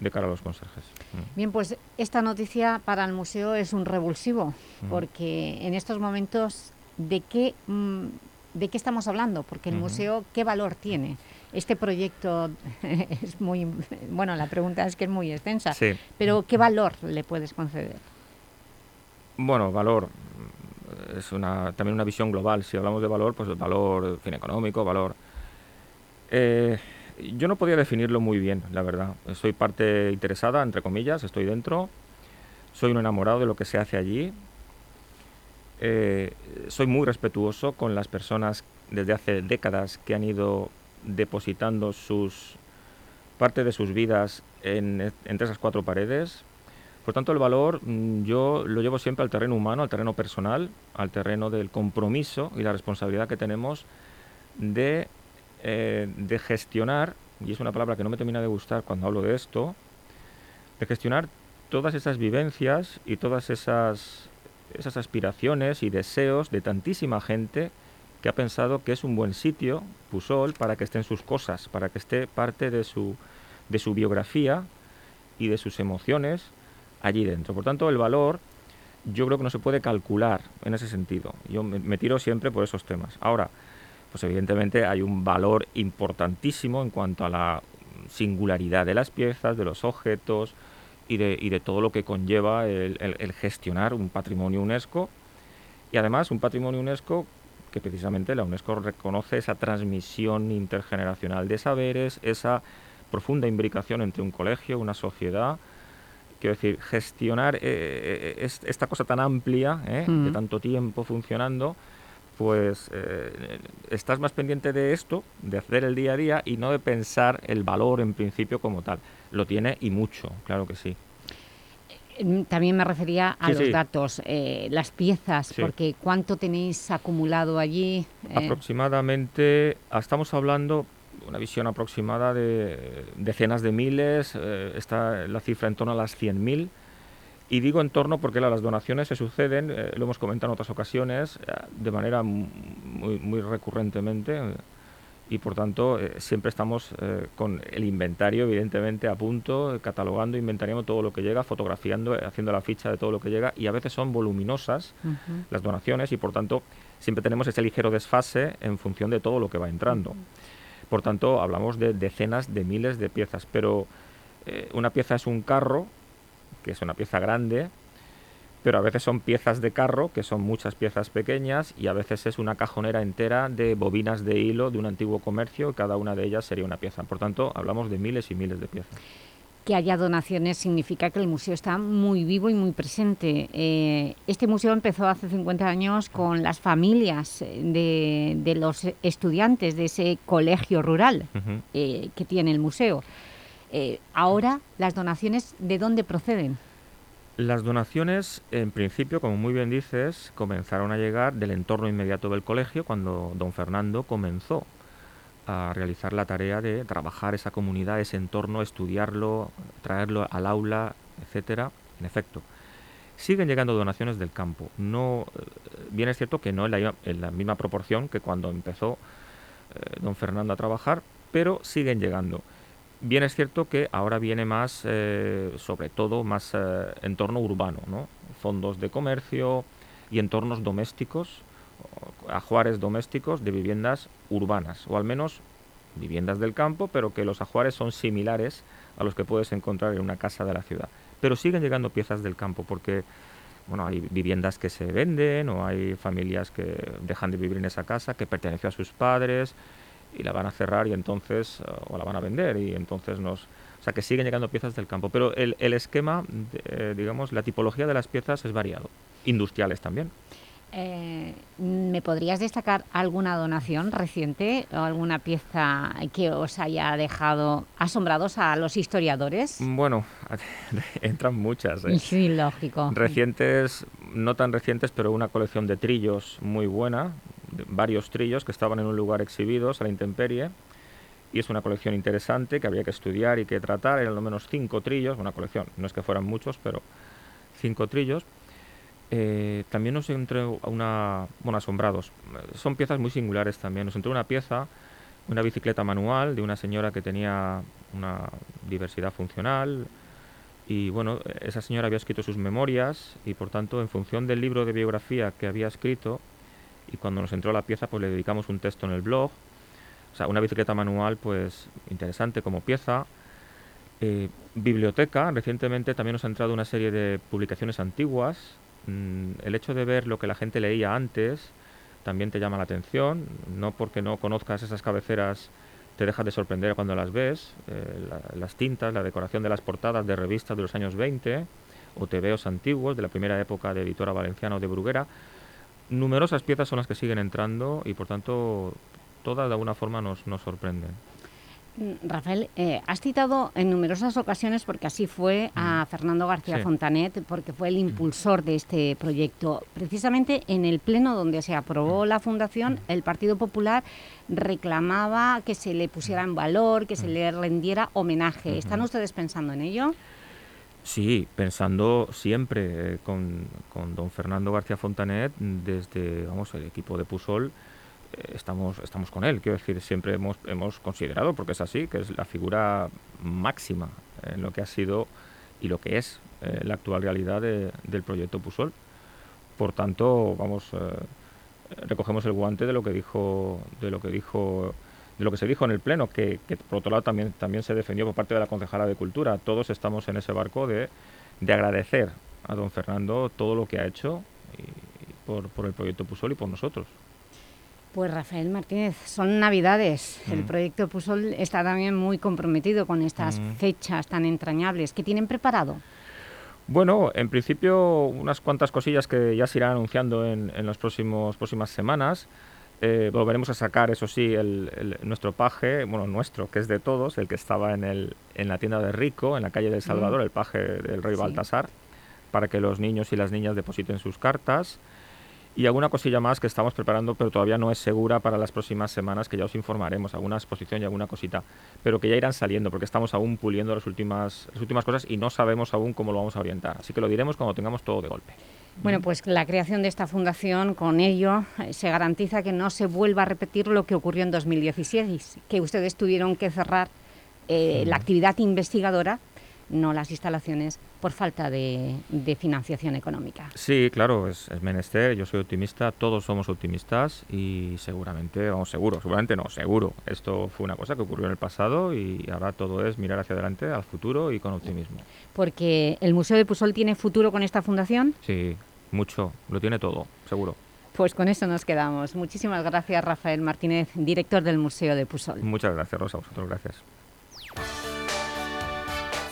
de cara a los conserjes. Mm. Bien, pues esta noticia para el museo es un revulsivo, Ujú. porque en estos momentos, ¿de qué, mm, ¿de qué estamos hablando? Porque el Ujú. museo, ¿qué valor tiene? Este proyecto es muy... Bueno, la pregunta es que es muy extensa, Sí. pero ¿qué valor le puedes conceder? Bueno, valor mm, es una, también una visión global. Si hablamos de valor, pues el valor fin, económico, valor. Eh, yo no podía definirlo muy bien, la verdad. Soy parte interesada, entre comillas, estoy dentro. Soy un enamorado de lo que se hace allí. Eh, soy muy respetuoso con las personas desde hace décadas que han ido depositando sus parte de sus vidas en, entre esas cuatro paredes. Por tanto, el valor mm, yo lo llevo siempre al terreno humano, al terreno personal, al terreno del compromiso y la responsabilidad que tenemos de, eh, de gestionar, y es una palabra que no me termina de gustar cuando hablo de esto, de gestionar todas esas vivencias y todas esas, esas aspiraciones y deseos de tantísima gente que ha pensado que es un buen sitio, Pusol, para que estén sus cosas, para que esté parte de su, de su biografía y de sus emociones allí dentro. Por tanto, el valor yo creo que no se puede calcular en ese sentido. Yo me, me tiro siempre por esos temas. Ahora, pues evidentemente hay un valor importantísimo en cuanto a la singularidad de las piezas, de los objetos y de, y de todo lo que conlleva el, el- el gestionar un patrimonio UNESCO. Y además un patrimonio UNESCO que precisamente la UNESCO reconoce esa transmisión intergeneracional de saberes, esa profunda imbricación entre un colegio, una sociedad. Quiero decir, gestionar eh, eh, es- esta cosa tan amplia, ¿eh? de Mm. tanto tiempo funcionando, pues eh, estás más pendiente de esto, de hacer el día a día y no de pensar el valor en principio como tal. Lo tiene y mucho, claro que sí. Mm, También me refería a Sí, los sí. datos, eh, las piezas, Sí. porque ¿cuánto tenéis acumulado allí? Eh, Aproximadamente, ah, estamos hablando, una visión aproximada de decenas de miles, eh, está la cifra en torno a las 100.000. Y digo en torno porque la- las donaciones se suceden, eh, lo hemos comentado en otras ocasiones, eh, de manera mu- muy, muy recurrentemente. eh, y por tanto, siempre estamos con el inventario, evidentemente, a punto, catalogando, inventariando todo lo que llega, fotografiando, haciendo la ficha de todo lo que llega. Y a veces son voluminosas las donaciones y por tanto siempre tenemos ese ligero desfase en función de todo lo que va entrando. Por tanto, hablamos de decenas de miles de piezas, pero una pieza es un carro, que es una pieza grande, pero a veces son piezas de carro, que son muchas piezas pequeñas, y a veces es una cajonera entera de bobinas de hilo de un antiguo comercio, y cada una de ellas sería una pieza. Por tanto, hablamos de miles y miles de piezas. Que haya donaciones significa que el museo está muy vivo y muy presente. Eh, este museo empezó hace 50 años con las familias eh, de, de los estudiantes de ese colegio rural eh, que tiene el museo. Eh, ahora, ¿las donaciones de dónde proceden? Las donaciones, en principio, como muy bien dices, comenzaron a llegar del entorno inmediato del colegio cuando don Fernando comenzó a realizar la tarea de trabajar esa comunidad, ese entorno, estudiarlo, traerlo al aula, etcétera. En efecto, siguen llegando donaciones del campo. No, eh, bien es cierto que no en la, en la misma proporción que cuando empezó eh, don Fernando a trabajar, pero siguen llegando. Bien es cierto que ahora viene más, eh, sobre todo, más eh, entorno urbano, ¿no? Fondos de comercio y entornos domésticos, ajuares domésticos de viviendas urbanas, o al menos viviendas del campo, pero que los ajuares son similares a los que puedes encontrar en una casa de la ciudad. Pero siguen llegando piezas del campo porque bueno, hay viviendas que se venden o hay familias que dejan de vivir en esa casa que perteneció a sus padres y la van a cerrar y entonces, o la van a vender y entonces nos... O sea, que siguen llegando piezas del campo, pero el, el esquema, de- eh, digamos, la tipología de las piezas es variado, industriales también. Eh, ¿Me podrías destacar alguna donación reciente o alguna pieza que os haya dejado asombrados a los historiadores? Bueno, entran muchas. ¿eh? Sí, lógico. Recientes, no tan recientes, pero una colección de trillos muy buena, varios trillos que estaban en un lugar exhibidos a la intemperie. Y es una colección interesante que habría que estudiar y que tratar. Eran al menos cinco trillos, una colección, no es que fueran muchos, pero cinco trillos. Eh, también nos entró una, bueno, asombrados. Son piezas muy singulares también. Nos entró una pieza, una bicicleta manual de una señora que tenía una diversidad funcional. Y bueno, esa señora había escrito sus memorias y por tanto, en función del libro de biografía que había escrito, y cuando nos entró la pieza, pues le dedicamos un texto en el blog. O sea, una bicicleta manual, pues interesante como pieza. Eh, biblioteca, recientemente también nos ha entrado una serie de publicaciones antiguas. Mm, el hecho de ver lo que la gente leía antes también te llama la atención, no porque no conozcas esas cabeceras te dejas de sorprender cuando las ves, eh, la- las tintas, la decoración de las portadas de revistas de los años 20 o tebeos antiguos de la primera época de editora valenciana o de Bruguera. Numerosas piezas son las que siguen entrando y por tanto todas de alguna forma nos, nos sorprenden. Mm, Rafael, eh, has citado en numerosas ocasiones, porque así fue, a Fernando García Sí. Fontanet, porque fue el impulsor de este proyecto. Precisamente en el pleno donde se aprobó la fundación, el Partido Popular reclamaba que se le pusiera en valor, que se le rendiera homenaje. ¿Están ustedes pensando en ello? Sí, pensando siempre eh, con, con don Fernando García Fontanet, desde vamos, el equipo de Pusol, eh, estamos, estamos con él. Quiero decir, siempre hemos, hemos considerado, porque es así, que es la figura máxima en lo que ha sido y lo que es eh, la actual realidad de- del proyecto Pusol. Por tanto, vamos, recogemos el guante de lo que dijo, de lo que dijo, de lo que se dijo en el pleno, que, que por otro lado también, también se defendió por parte de la concejala de Cultura. Todos estamos en ese barco de, de agradecer a don Fernando todo lo que ha hecho y- y por, por el proyecto Pusol y por nosotros. Pues Rafael Martínez, son Navidades. El Mm. proyecto Pusol está también muy comprometido con estas Mm. fechas tan entrañables. ¿Qué tienen preparado? Bueno, en principio unas cuantas cosillas que ya se irán anunciando en, en las próximos, próximas semanas. Eh, volveremos a sacar, eso sí, el, el- nuestro paje, bueno, nuestro, que es de todos, el que estaba en, el, en la tienda de Rico, en la calle del Salvador, Mm. el paje del rey Sí. Baltasar, para que los niños y las niñas depositen sus cartas. Y alguna cosilla más que estamos preparando, pero todavía no es segura para las próximas semanas, que ya os informaremos, alguna exposición y alguna cosita, pero que ya irán saliendo, porque estamos aún puliendo las últimas, las últimas cosas y no sabemos aún cómo lo vamos a orientar. Así que lo diremos cuando tengamos todo de golpe. Bueno, pues la creación de esta fundación, con ello, eh, se garantiza que no se vuelva a repetir lo que ocurrió en 2016, que ustedes tuvieron que cerrar eh, la actividad investigadora no las instalaciones, por falta de, de financiación económica. Sí, claro, es, es, menester, yo soy optimista, todos somos optimistas y seguramente, vamos, seguro, seguramente no, seguro. Esto fue una cosa que ocurrió en el pasado y ahora todo es mirar hacia adelante, al futuro y con optimismo. Porque el Museo de Pusol tiene futuro con esta fundación. Sí, mucho, lo tiene todo, seguro. Pues con eso nos quedamos. Muchísimas gracias, Rafael Martínez, director del Museo de Pusol. Muchas gracias, Rosa, a vosotros, gracias.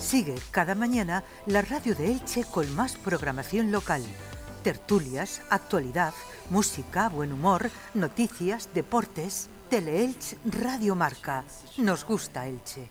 Sigue cada mañana la radio de Elche con más programación local. Tertulias, actualidad, música, buen humor, noticias, deportes. Teleelch Radio Marca. Nos gusta Elche.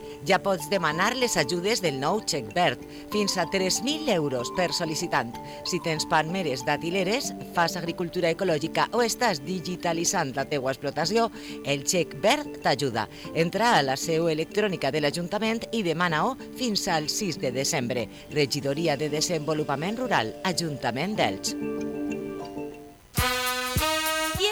Ja pots demanar les ajudes del nou xec verd, fins a 3.000 euros per sol·licitant. Si tens palmeres datileres, fas agricultura ecològica o estàs digitalitzant la teua explotació, el xec verd t'ajuda. Entra a la seu electrònica de l'Ajuntament i demana-ho fins al 6 de desembre. Regidoria de Desenvolupament Rural, Ajuntament d'Elx.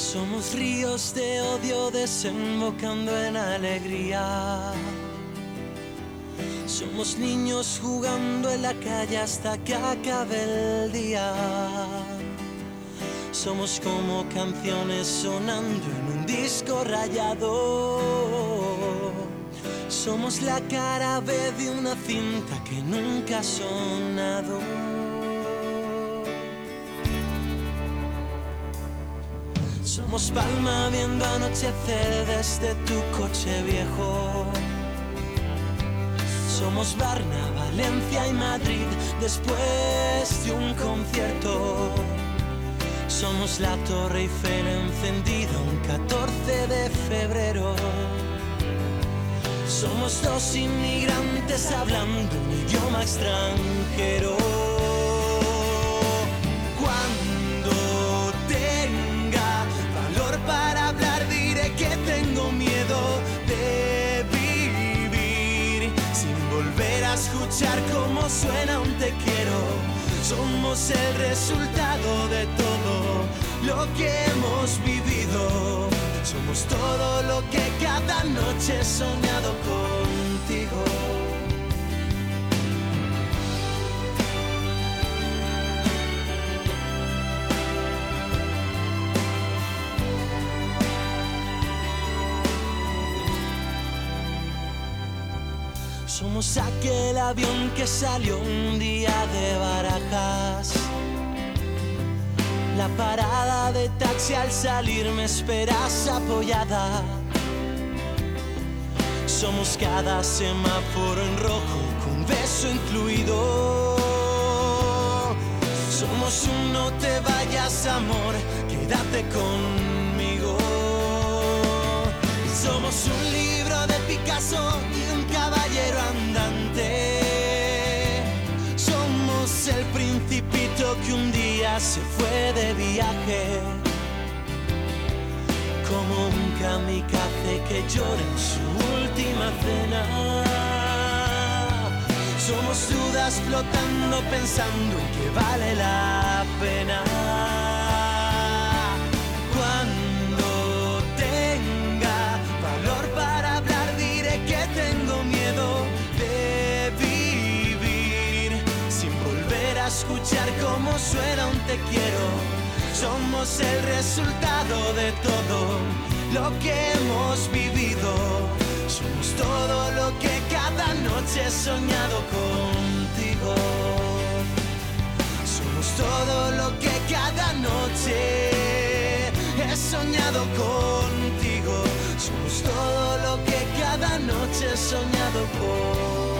Somos ríos de odio desembocando en alegría. Somos niños jugando en la calle hasta que acabe el día. Somos como canciones sonando en un disco rayado. Somos la cara B de una cinta que nunca ha sonado. Somos palma viendo anochecer desde tu coche viejo. Somos Varna, Valencia y Madrid después de un concierto. Somos la Torre Eiffel encendida un 14 de febrero. Somos dos inmigrantes hablando un idioma extranjero. Cuando escuchar cómo suena un te quiero. Somos el resultado de todo lo que hemos vivido. Somos todo lo que cada noche he soñado contigo. Aquel avión que salió un día de barajas. La parada de taxi al salir me esperas apoyada. Somos cada semáforo en rojo con beso incluido. Somos un no te vayas amor, quédate conmigo. Somos un libro de Picasso y un caballero andante. Que un día se fue de viaje. Como un kamikaze que llora en su última cena. Somos dudas flotando pensando en que vale la pena. Escuchar cómo suena un te quiero. Somos el resultado de todo lo que hemos vivido. Somos todo lo que cada noche he soñado contigo. Somos todo lo que cada noche he soñado contigo. Somos todo lo que cada noche he soñado contigo.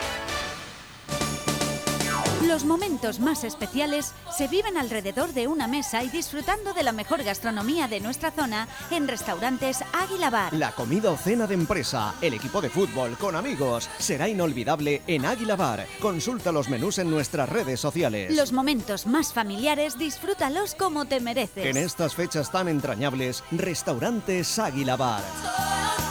Los momentos más especiales se viven alrededor de una mesa y disfrutando de la mejor gastronomía de nuestra zona en restaurantes Águila Bar. La comida o cena de empresa, el equipo de fútbol con amigos, será inolvidable en Águila Bar. Consulta los menús en nuestras redes sociales. Los momentos más familiares disfrútalos como te mereces. En estas fechas tan entrañables, restaurantes Águila Bar.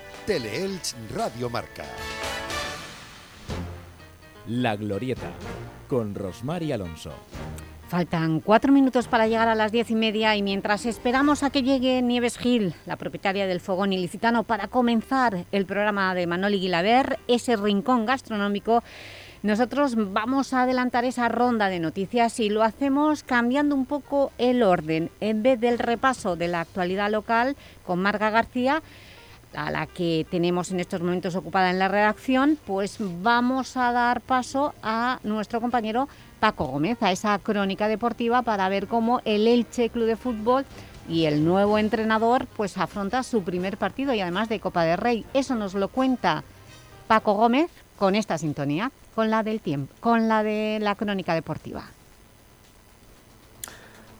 Teleelch Radio Marca. La Glorieta, con Rosmar y Alonso. Faltan cuatro minutos para llegar a las diez y media y mientras esperamos a que llegue Nieves Gil, la propietaria del Fogón Ilicitano, para comenzar el programa de Manoli Guilaber, ese rincón gastronómico, nosotros vamos a adelantar esa ronda de noticias y lo hacemos cambiando un poco el orden. En vez del repaso de la actualidad local con Marga García, a la que tenemos en estos momentos ocupada en la redacción, pues vamos a dar paso a nuestro compañero Paco Gómez, a esa crónica deportiva para ver cómo el Elche Club de Fútbol y el nuevo entrenador pues afronta su primer partido y además de Copa del Rey. Eso nos lo cuenta Paco Gómez con esta sintonía, con la del tiempo, con la de la crónica deportiva.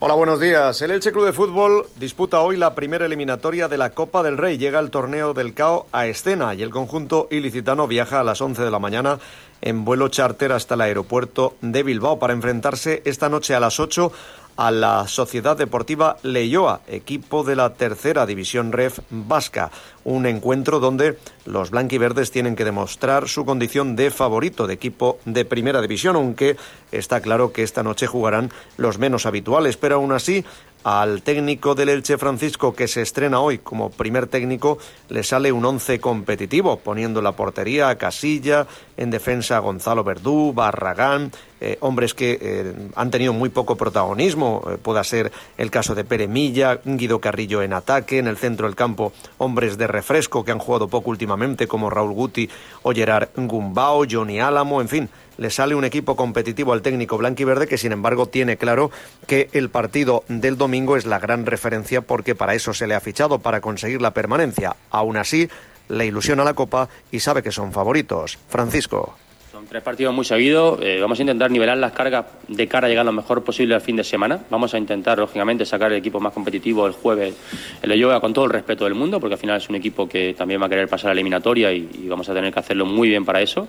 Hola, buenos días. El Elche Club de Fútbol disputa hoy la primera eliminatoria de la Copa del Rey. Llega el torneo del CAO a escena y el conjunto ilicitano viaja a las 11 de la mañana en vuelo charter hasta el aeropuerto de Bilbao para enfrentarse esta noche a las 8 a la Sociedad Deportiva Leioa, equipo de la tercera división REF vasca. Un encuentro donde los blanquiverdes tienen que demostrar su condición de favorito de equipo de primera división, aunque está claro que esta noche jugarán los menos habituales, pero aún así al técnico del Elche Francisco, que se estrena hoy como primer técnico, le sale un once competitivo, poniendo la portería a Casilla, en defensa Gonzalo Verdú, Barragán, eh, hombres que eh, han tenido muy poco protagonismo, eh, pueda ser el caso de Pere Milla, Guido Carrillo en ataque, en el centro del campo hombres de refresco que han jugado poco últimamente, como Raúl Guti o Gerard Gumbao, Johnny Álamo, en fin, le sale un equipo competitivo al técnico blanquiverde que sin embargo tiene claro que el partido del domingo es la gran referencia porque para eso se le ha fichado, para conseguir la permanencia. Aún así, le ilusiona la Copa y sabe que son favoritos. Francisco. Son tres partidos muy seguidos. Eh, vamos a intentar nivelar las cargas de cara a llegar lo mejor posible al fin de semana. Vamos a intentar, lógicamente, sacar el equipo más competitivo el jueves en la yoga con todo el respeto del mundo, porque al final es un equipo que también va a querer pasar a la eliminatoria y vamos a tener que hacerlo muy bien para eso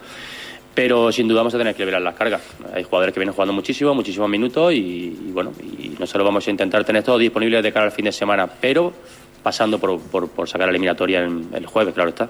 pero sin duda vamos a tener que liberar las cargas. Hay jugadores que vienen jugando muchísimo, muchísimos minutos y, y bueno, y nosotros vamos a intentar tener todo disponible de cara al fin de semana, pero pasando por, por, por sacar la eliminatoria el, el jueves, claro está.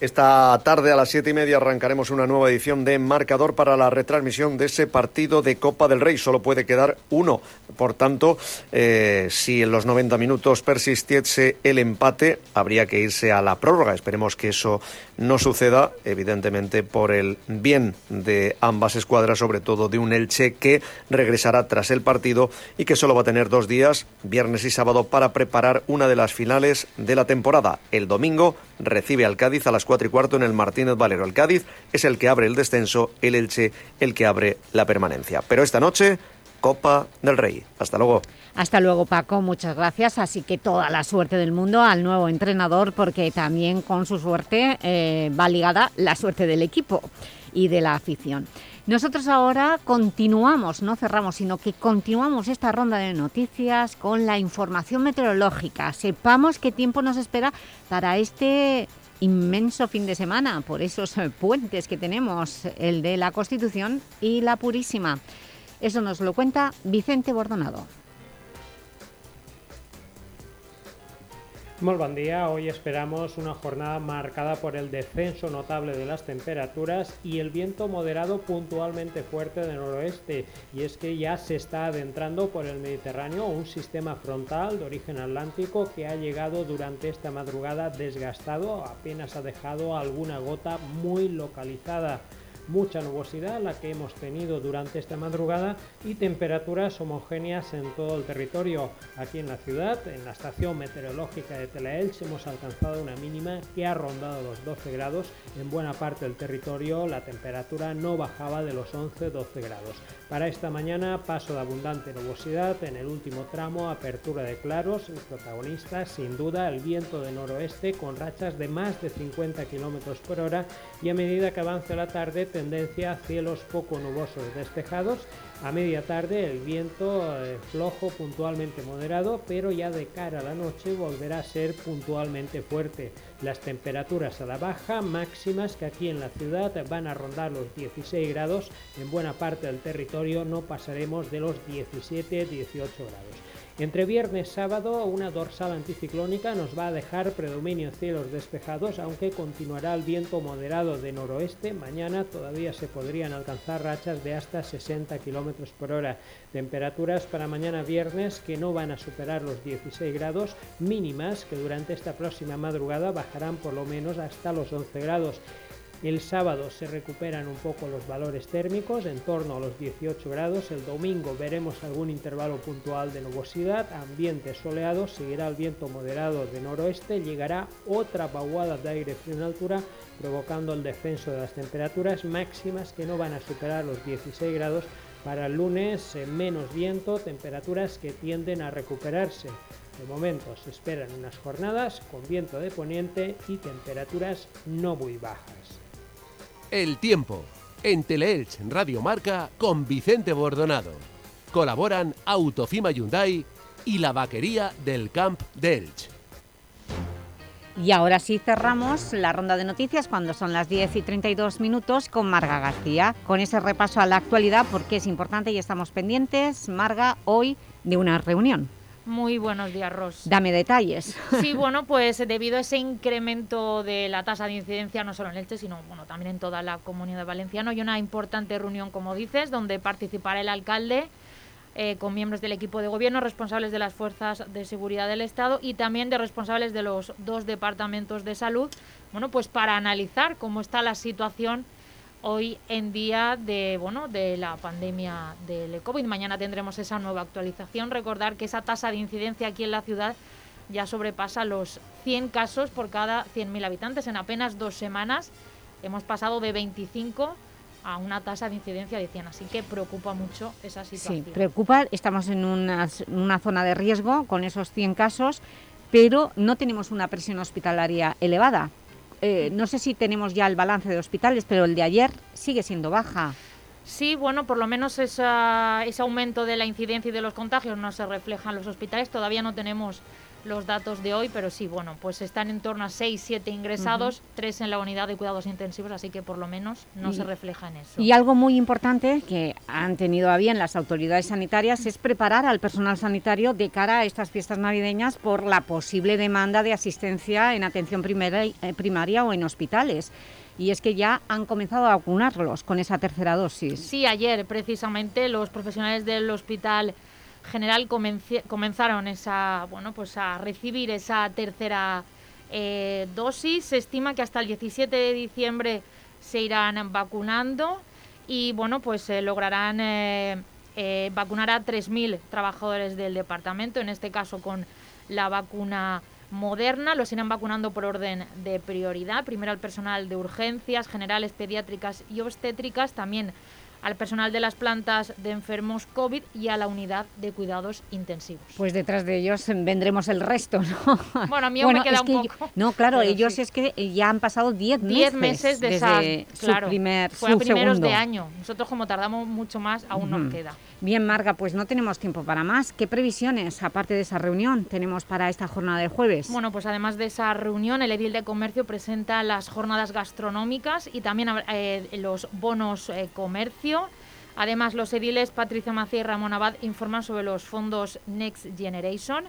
Esta tarde a las siete y media arrancaremos una nueva edición de Marcador para la retransmisión de ese partido de Copa del Rey. Solo puede quedar uno. Por tanto, eh, si en los 90 minutos persistiese el empate, habría que irse a la prórroga. Esperemos que eso no suceda, evidentemente por el bien de ambas escuadras, sobre todo de un Elche que regresará tras el partido y que solo va a tener dos días, viernes y sábado, para preparar una de las finales de la temporada. El domingo recibe al Cádiz a las cuatro y cuarto en el Martínez Valero. El Cádiz es el que abre el descenso, el Elche el que abre la permanencia. Pero esta noche, Copa del Rey. Hasta luego. Hasta luego, Paco. Muchas gracias. Así que toda la suerte del mundo al nuevo entrenador, porque también con su suerte eh, va ligada la suerte del equipo y de la afición. Nosotros ahora continuamos, no cerramos, sino que continuamos esta ronda de noticias con la información meteorológica. Sepamos qué tiempo nos espera para este inmenso fin de semana, por esos puentes que tenemos, el de la Constitución y la Purísima. Eso nos lo cuenta Vicente Bordonado. Muy buen día, hoy esperamos una jornada marcada por el descenso notable de las temperaturas y el viento moderado puntualmente fuerte de noroeste. Y es que ya se está adentrando por el Mediterráneo un sistema frontal de origen atlántico que ha llegado durante esta madrugada desgastado, apenas ha dejado alguna gota muy localizada mucha nubosidad la que hemos tenido durante esta madrugada y temperaturas homogéneas en todo el territorio. Aquí en la ciudad, en la estación meteorológica de Telaelch, hemos alcanzado una mínima que ha rondado los 12 grados. En buena parte del territorio la temperatura no bajaba de los 11-12 grados. Para esta mañana, paso de abundante nubosidad en el último tramo, apertura de claros, y protagonistas sin duda el viento de noroeste con rachas de más de 50 km por hora y a medida que avance la tarde tendencia a cielos poco nubosos despejados. A media tarde el viento eh, flojo puntualmente moderado, pero ya de cara a la noche volverá a ser puntualmente fuerte. Las temperaturas a la baja máximas que aquí en la ciudad van a rondar los 16 grados, en buena parte del territorio no pasaremos de los 17-18 grados. Entre viernes y sábado, una dorsal anticiclónica nos va a dejar predominio cielos despejados, aunque continuará el viento moderado de noroeste. Mañana todavía se podrían alcanzar rachas de hasta 60 km por hora. Temperaturas para mañana viernes que no van a superar los 16 grados mínimas, que durante esta próxima madrugada bajarán por lo menos hasta los 11 grados. El sábado se recuperan un poco los valores térmicos, en torno a los 18 grados. El domingo veremos algún intervalo puntual de nubosidad, ambiente soleado, seguirá el viento moderado de noroeste, llegará otra vaguada de aire frío en altura, provocando el descenso de las temperaturas máximas que no van a superar los 16 grados. Para el lunes, eh, menos viento, temperaturas que tienden a recuperarse. De momento se esperan unas jornadas con viento de poniente y temperaturas no muy bajas. El tiempo. En Teleelch Radio Marca con Vicente Bordonado. Colaboran Autofima Hyundai y la vaquería del Camp de Elch. Y ahora sí cerramos la ronda de noticias cuando son las 10 y 32 minutos con Marga García, con ese repaso a la actualidad porque es importante y estamos pendientes, Marga, hoy de una reunión. Muy buenos días, Ros. Dame detalles. Sí, bueno, pues debido a ese incremento de la tasa de incidencia, no solo en Elche, sino bueno, también en toda la Comunidad Valenciana, hay una importante reunión, como dices, donde participará el alcalde eh, con miembros del equipo de gobierno, responsables de las fuerzas de seguridad del Estado y también de responsables de los dos departamentos de salud, bueno, pues para analizar cómo está la situación hoy en día de bueno de la pandemia del COVID. Mañana tendremos esa nueva actualización. Recordar que esa tasa de incidencia aquí en la ciudad ya sobrepasa los 100 casos por cada 100.000 habitantes. En apenas dos semanas hemos pasado de 25 a una tasa de incidencia de 100, así que preocupa mucho esa situación. Sí, preocupa, estamos en una, una zona de riesgo con esos 100 casos, pero no tenemos una presión hospitalaria elevada. Eh, no sé si tenemos ya el balance de hospitales, pero el de ayer sigue siendo baja. Sí, bueno, por lo menos esa- ese aumento de la incidencia y de los contagios no se refleja en los hospitales. Todavía no tenemos los datos de hoy, pero sí, bueno, pues están en torno a 6, 7 ingresados, 3 en la unidad de cuidados intensivos, así que por lo menos no Y- se refleja en eso. Y algo muy importante que han tenido a bien las autoridades sanitarias es preparar al personal sanitario de cara a estas fiestas navideñas por la posible demanda de asistencia en atención primera y- eh, primaria o en hospitales. Y es que ya han comenzado a vacunarlos con esa tercera dosis. Sí, ayer precisamente los profesionales del Hospital General comenzaron esa, bueno, pues a recibir esa tercera eh, dosis. Se estima que hasta el 17 de diciembre se irán vacunando y bueno, pues eh, lograrán eh, vacunar a 3.000 trabajadores del departamento, en este caso con la vacuna moderna. Los irán vacunando por orden de prioridad. Primero al personal de urgencias, generales, pediátricas y obstétricas, también al personal de las plantas de enfermos COVID y a la unidad de cuidados intensivos. Pues detrás de ellos vendremos el resto, ¿no? Bueno, a mí aún me queda un que yo- poco, no, claro, ellos sí. es que ya han pasado 10 meses, 10 meses de desde esas, claro, su primer, fue a primeros segundo. de año. Nosotros como tardamos mucho más, aún nos queda. Bien, Marga, pues no tenemos tiempo para más. ¿Qué previsiones, aparte de esa reunión, tenemos para esta jornada del jueves? Bueno, pues además de esa reunión, el edil de comercio presenta las jornadas gastronómicas y también eh, los bonos eh, comercio. Además, los ediles Patricia Macía y Ramón Abad informan sobre los fondos Next Generation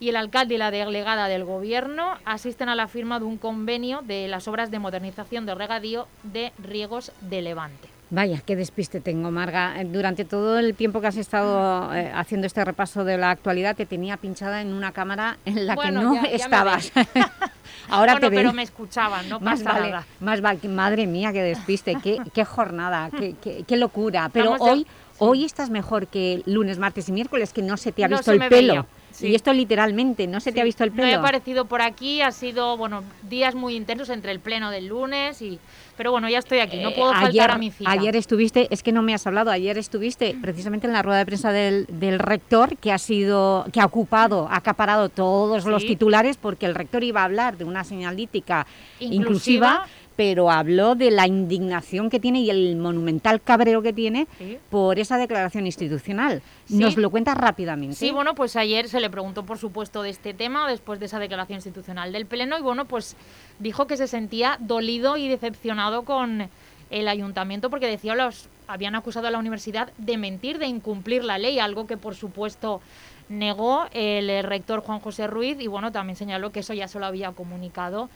y el alcalde y la delegada del gobierno asisten a la firma de un convenio de las obras de modernización de regadío de riegos de Levante. Vaya, qué despiste tengo, Marga. Eh, Durante todo el tiempo que has estado eh, haciendo este repaso de la actualidad, te tenía pinchada en una cámara en la Bueno, que no ya- ya me estabas. Ahora bueno, te veo. pero me escuchaban, no más pasa vale, nada. Más vale, madre mía, qué despiste, qué, qué jornada, qué, qué- qué locura. Pero Estamos hoy, hoy estás mejor que lunes, martes y miércoles, que no se te ha visto el pelo. veía, sí. Y esto literalmente, no se te ha visto el No he pelo. aparecido por aquí, ha sido bueno días muy intensos entre el pleno del lunes y pero bueno ya estoy aquí, no puedo Eh, faltar ayer, a mi cita. ayer estuviste, es que no me has hablado, ayer estuviste precisamente en la rueda de prensa del, del rector que ha sido, que ha ocupado, ha acaparado todos los titulares porque el rector iba a hablar de una señalítica Inclusiva. inclusiva, pero habló de la indignación que tiene y el monumental cabreo que tiene Sí. por esa declaración institucional. Sí. Nos lo cuenta rápidamente. Sí, bueno, pues ayer se le preguntó, por supuesto, de este tema, después de esa declaración institucional del Pleno, y bueno, pues dijo que se sentía dolido y decepcionado con el ayuntamiento porque decía los habían acusado a la universidad de mentir, de incumplir la ley, algo que por supuesto negó el rector Juan José Ruiz y bueno, también señaló que eso ya se lo había comunicado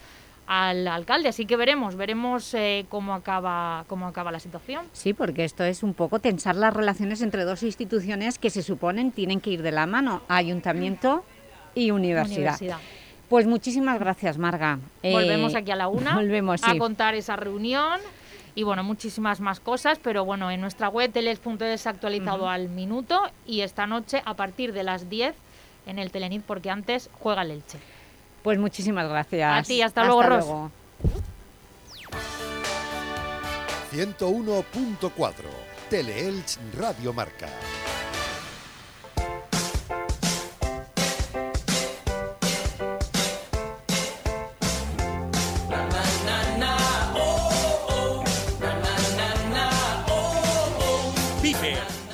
al alcalde, así que veremos, veremos eh, cómo acaba cómo acaba la situación. Sí, porque esto es un poco tensar las relaciones entre dos instituciones que se suponen tienen que ir de la mano, ayuntamiento y universidad. Universidad. Pues muchísimas gracias, Marga. Volvemos Eh, aquí a la una Volvemos, a contar esa reunión y bueno, muchísimas más cosas, pero bueno, en nuestra web teles.es actualizado al minuto y esta noche a partir de las 10 en el Telenit porque antes juega el Elche. Pues muchísimas gracias. A ti, hasta luego, Ros. luego. 101.4 Teleelch Radio Marca.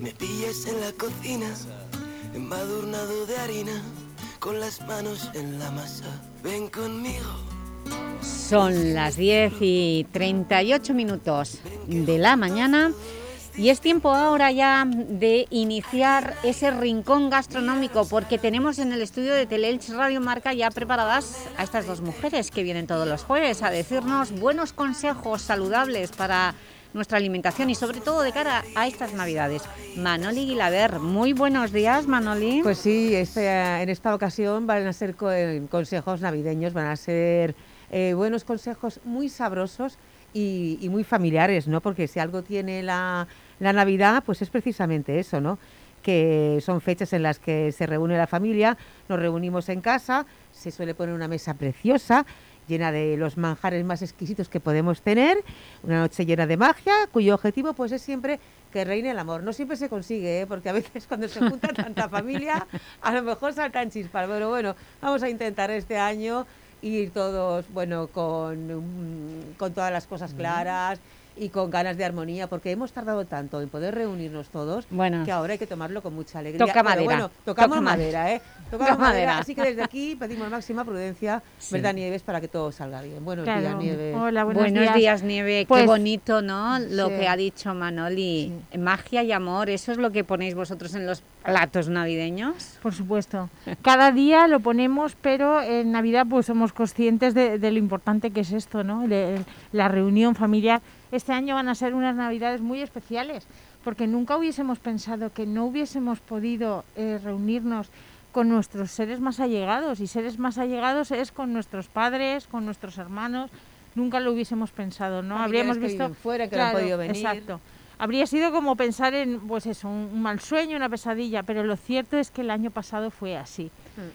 Me pillas en la cocina, embadurnado de harina, con las manos en la masa. Ven conmigo. Son las 10 y 38 minutos de la mañana y es tiempo ahora ya de iniciar ese rincón gastronómico porque tenemos en el estudio de Teleelch Radio Marca ya preparadas a estas dos mujeres que vienen todos los jueves a decirnos buenos consejos saludables para nuestra alimentación y sobre todo de cara a estas navidades. Manoli Guilaber, muy buenos días Manoli. Pues sí, este, en esta ocasión van a ser eh, consejos navideños, van a ser eh, buenos consejos muy sabrosos y, y muy familiares, ¿no? Porque si algo tiene la, la Navidad, pues es precisamente eso, ¿no? Que son fechas en las que se reúne la familia, nos reunimos en casa, se suele poner una mesa preciosa, llena de los manjares más exquisitos que podemos tener, una noche llena de magia, cuyo objetivo pues es siempre que reine el amor. No siempre se consigue, ¿eh? porque a veces cuando se junta tanta familia, a lo mejor saltan chispas, pero bueno, vamos a intentar este año ir todos, bueno, con, mm, con todas las cosas claras y con ganas de armonía, porque hemos tardado tanto en poder reunirnos todos Bueno. que ahora hay que tomarlo con mucha alegría. Toca Pero madera. bueno, tocamos Toca madera, madera. ¿eh? Tocamos Toca madera. madera. Así que desde aquí pedimos máxima prudencia, Sí. ¿verdad, Nieves? Para que todo salga bien. Buenos Claro. días, Nieves. buenos, días. Nieve. Pues- Qué bonito, ¿no? Lo Sí. que ha dicho Manoli. Magia y amor, ¿eso es lo que ponéis vosotros en los platos navideños? Por supuesto. Cada día lo ponemos, pero en Navidad pues somos conscientes de, de lo importante que es esto, ¿no? De- la reunión familiar. Este año van a ser unas Navidades muy especiales, porque nunca hubiésemos pensado que no hubiésemos podido eh, reunirnos con nuestros seres más allegados, y seres más allegados es con nuestros padres, con nuestros hermanos, nunca lo hubiésemos pensado, ¿no? Habríamos visto... fuera, que no han podido venir. Exacto. Habría sido como pensar en, pues eso, un, un mal sueño, una pesadilla, pero lo cierto es que el año pasado fue así.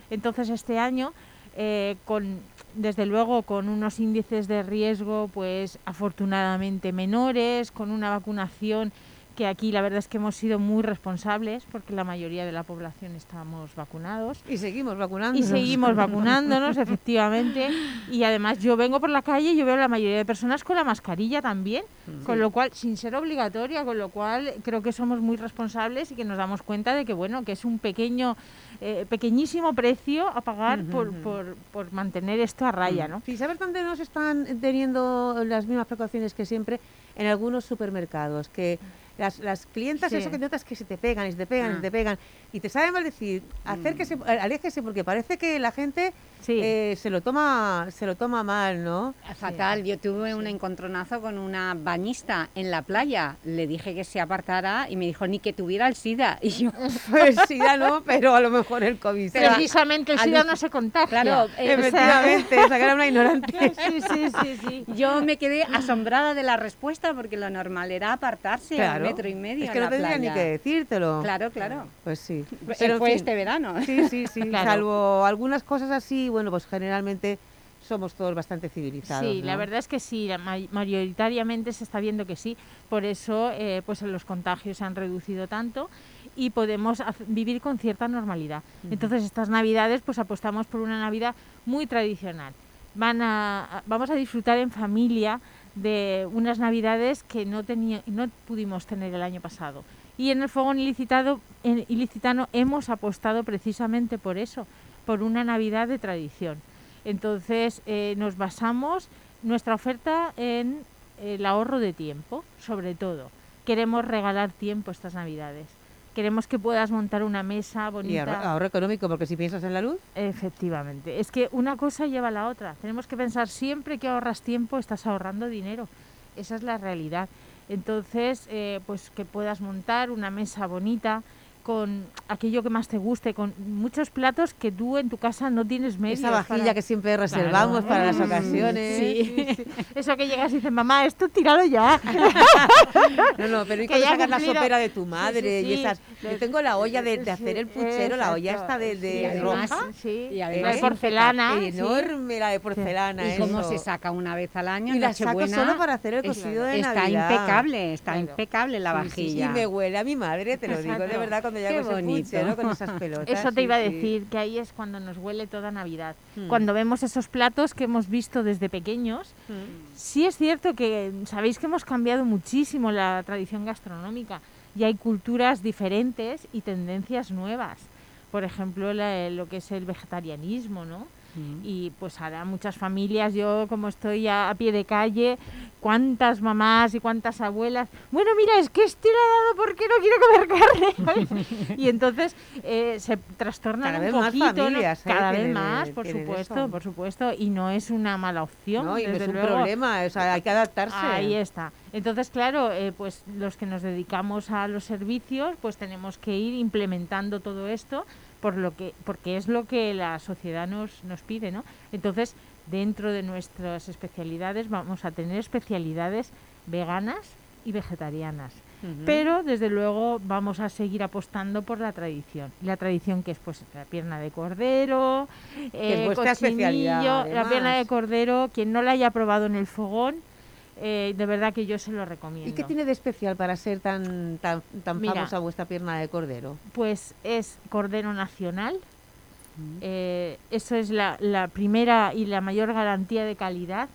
Entonces este año, eh, con, desde luego con unos índices de riesgo pues afortunadamente menores, con una vacunación que aquí la verdad es que hemos sido muy responsables porque la mayoría de la población estamos vacunados. Y seguimos vacunándonos. Y seguimos vacunándonos, efectivamente. Y además yo vengo por la calle y yo veo a la mayoría de personas con la mascarilla también, Mm. con lo cual, sin ser obligatoria, con lo cual creo que somos muy responsables y que nos damos cuenta de que, bueno, que es un pequeño, eh, pequeñísimo precio a pagar por, por, por mantener esto a raya, ¿no? Sí, ¿sabes dónde no se están teniendo las mismas precauciones que siempre? En algunos supermercados, que las, las clientas, Sí. eso que notas que se te pegan y se te pegan y Ah. se te pegan, y te sabe mal decir, acérquese, aléjese, porque parece que la gente eh, se lo toma se lo toma mal, ¿no? Fatal, yo tuve un encontronazo con una bañista en la playa. Le dije que se apartara y me dijo ni que tuviera el SIDA. Y yo, Pues SIDA no, pero a lo mejor el COVID. sí. Precisamente el SIDA no se contagia. Claro, eh, Efectivamente, o que era una ignorante. Sí, sí, sí, sí. Yo me quedé asombrada de la respuesta porque lo normal era apartarse a un Claro. metro y medio Es que en no la tendría ni que decírtelo. Claro, claro. Pues sí. Fue- en fue fin. este verano. Sí, sí, sí. Claro. Salvo algunas cosas así, bueno, pues generalmente somos todos bastante civilizados. Sí, la verdad es que sí, mayoritariamente se está viendo que sí, por eso eh, pues los contagios se han reducido tanto y podemos vivir con cierta normalidad. Entonces estas navidades pues apostamos por una Navidad muy tradicional. Van a, vamos a disfrutar en familia de unas navidades que no, tenía, no pudimos tener el año pasado. Y en el Fogón Ilicitado, en Ilicitano hemos apostado precisamente por eso, por una Navidad de tradición. Entonces eh, nos basamos nuestra oferta en el ahorro de tiempo, sobre todo. Queremos regalar tiempo estas Navidades. Queremos que puedas montar una mesa Y bonita. ahorro, ahorro económico, porque si piensas en la luz, Efectivamente. Es que una cosa lleva a la otra. Tenemos que pensar siempre que ahorras tiempo, estás ahorrando dinero. Esa es la realidad. Entonces, eh, pues que puedas montar una mesa bonita con aquello que más te guste, con muchos platos que tú en tu casa no tienes medios. esa vajilla para- que siempre reservamos Claro. para las Mm, ocasiones. sí, sí. Eso que llegas y dices, mamá, esto tíralo ya. No, no, pero hay Que sacar la sopera de tu Sí, madre sí, y sí. esas. Yo tengo la olla de, de hacer el puchero, la olla esta de, de Y además, roja. sí, y la de porcelana, sí. Enorme la de porcelana. ¿Y cómo eso. se saca una vez al año? Y la saco Nochebuena? solo para hacer el Es- cocido de Está Navidad. impecable, está Claro. impecable la Sí, sí, vajilla. Y me huele a mi madre, te lo digo de verdad, cuando ya Qué bonito. puchero con esas pelotas. Eso te sí, iba a sí. decir, que ahí es cuando nos huele toda Navidad. Mm. Cuando vemos esos platos que hemos visto desde pequeños, sí es cierto que sabéis que hemos cambiado muchísimo la tradición gastronómica. y hay culturas diferentes y tendencias nuevas. Por ejemplo, la- lo que es el vegetarianismo, ¿no? Y pues ahora muchas familias, yo como estoy a, a pie de calle, cuántas mamás y cuántas abuelas, bueno, mira, es que estoy dado porque no quiero comer carne. y entonces eh, se trastornan Cada un vez más poquito, ¿no? familias, ¿eh? Cada vez tienen, más, por supuesto, eso. por supuesto, y no es una mala opción. No, y no es un problema, o sea, hay que adaptarse. Ahí está. Entonces, claro, eh, pues los que nos dedicamos a los servicios, pues tenemos que ir implementando todo esto por lo que, porque es lo que la sociedad nos, nos pide, ¿no? Entonces, dentro de nuestras especialidades vamos a tener especialidades veganas y vegetarianas. Pero desde luego vamos a seguir apostando por la tradición. La tradición que es pues la pierna de cordero, es eh, vuestra especialidad, cochinillo, la pierna de cordero, quien no la haya probado en el fogón, eh, de verdad que yo se lo recomiendo. ¿Y qué tiene de especial para ser tan, tan, tan Mira. famosa vuestra pierna de cordero? Pues es cordero nacional. eh, eso es la, la primera y la mayor garantía de calidad.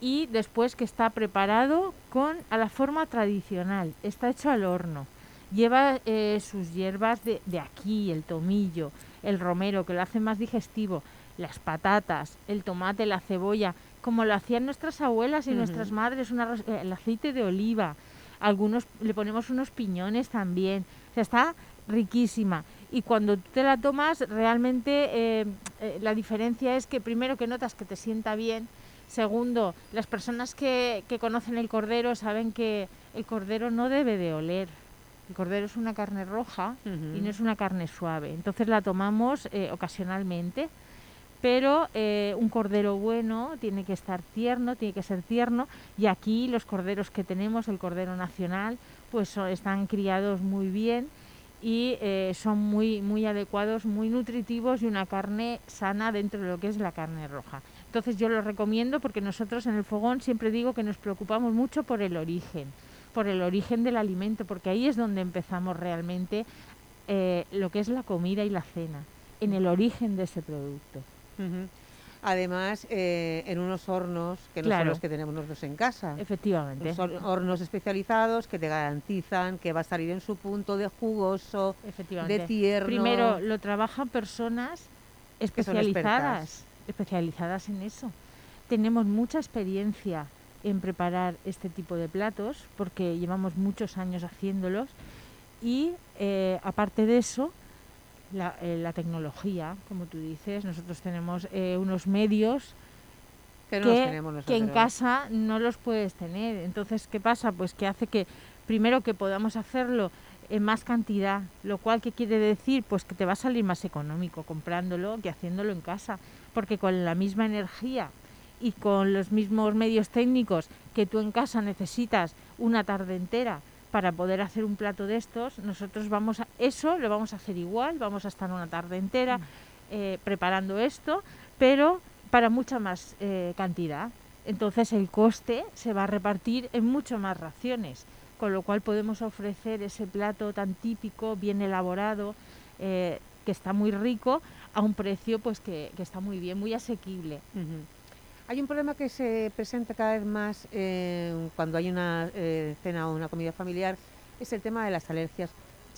Y después que está preparado con a la forma tradicional. Está hecho al horno. Lleva eh, sus hierbas de, de aquí, el tomillo, el romero, que lo hace más digestivo, las patatas, el tomate, la cebolla, como lo hacían nuestras abuelas y nuestras madres, una eh, el aceite de oliva. Algunos le ponemos unos piñones también. O sea, está riquísima. Y cuando tú te la tomas, realmente eh, eh, la diferencia es que primero que notas que te sienta bien. Segundo, las personas que, que conocen el cordero saben que el cordero no debe de oler. El cordero es una carne roja y no es una carne suave. Entonces la tomamos eh, ocasionalmente. Pero eh, un cordero bueno tiene que estar tierno, tiene que ser tierno. Y aquí los corderos que tenemos, el cordero nacional, pues están criados muy bien y eh, son muy, muy adecuados, muy nutritivos y una carne sana dentro de lo que es la carne roja. Entonces yo lo recomiendo porque nosotros en el fogón siempre digo que nos preocupamos mucho por el origen, por el origen del alimento, porque ahí es donde empezamos realmente eh, lo que es la comida y la cena, en el origen de ese producto. Además, eh, en unos hornos que no son los que tenemos nosotros en casa. Efectivamente. Son hornos especializados que te garantizan que va a salir en su punto de jugoso, Efectivamente. de tierno. Primero lo trabajan personas especializadas, especializadas en eso. Tenemos mucha experiencia en preparar este tipo de platos porque llevamos muchos años haciéndolos y eh, aparte de eso, la, eh, la tecnología, como tú dices, nosotros tenemos eh, unos medios Que que en casa no los puedes tener. Entonces, ¿qué pasa? Pues que hace que, primero, que podamos hacerlo en más cantidad, lo cual, ¿qué quiere decir? Pues que te va a salir más económico comprándolo que haciéndolo en casa, porque con la misma energía y con los mismos medios técnicos que tú en casa necesitas una tarde entera para poder hacer un plato de estos, nosotros vamos a eso lo vamos a hacer igual, vamos a estar una tarde entera eh, preparando esto, pero para mucha más eh, cantidad. Entonces el coste se va a repartir en mucho más raciones, con lo cual podemos ofrecer ese plato tan típico, bien elaborado, eh, que está muy rico, a un precio pues que, que está muy bien, muy asequible. Hay un problema que se presenta cada vez más eh, cuando hay una eh, cena o una comida familiar, es el tema de las alergias.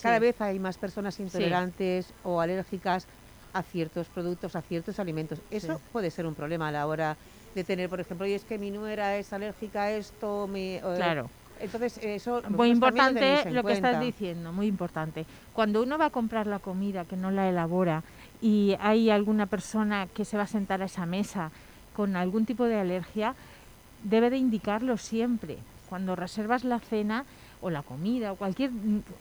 Cada Sí. vez hay más personas intolerantes o alérgicas a ciertos productos, a ciertos alimentos. Eso Sí. puede ser un problema a la hora de tener, por ejemplo, y es que mi nuera es alérgica a esto, mi, Claro. Entonces, eso Muy importante lo que estás diciendo, muy importante. Cuando uno va a comprar la comida que no la elabora y hay alguna persona que se va a sentar a esa mesa con algún tipo de alergia, debe de indicarlo siempre. Cuando reservas la cena o la comida o cualquier,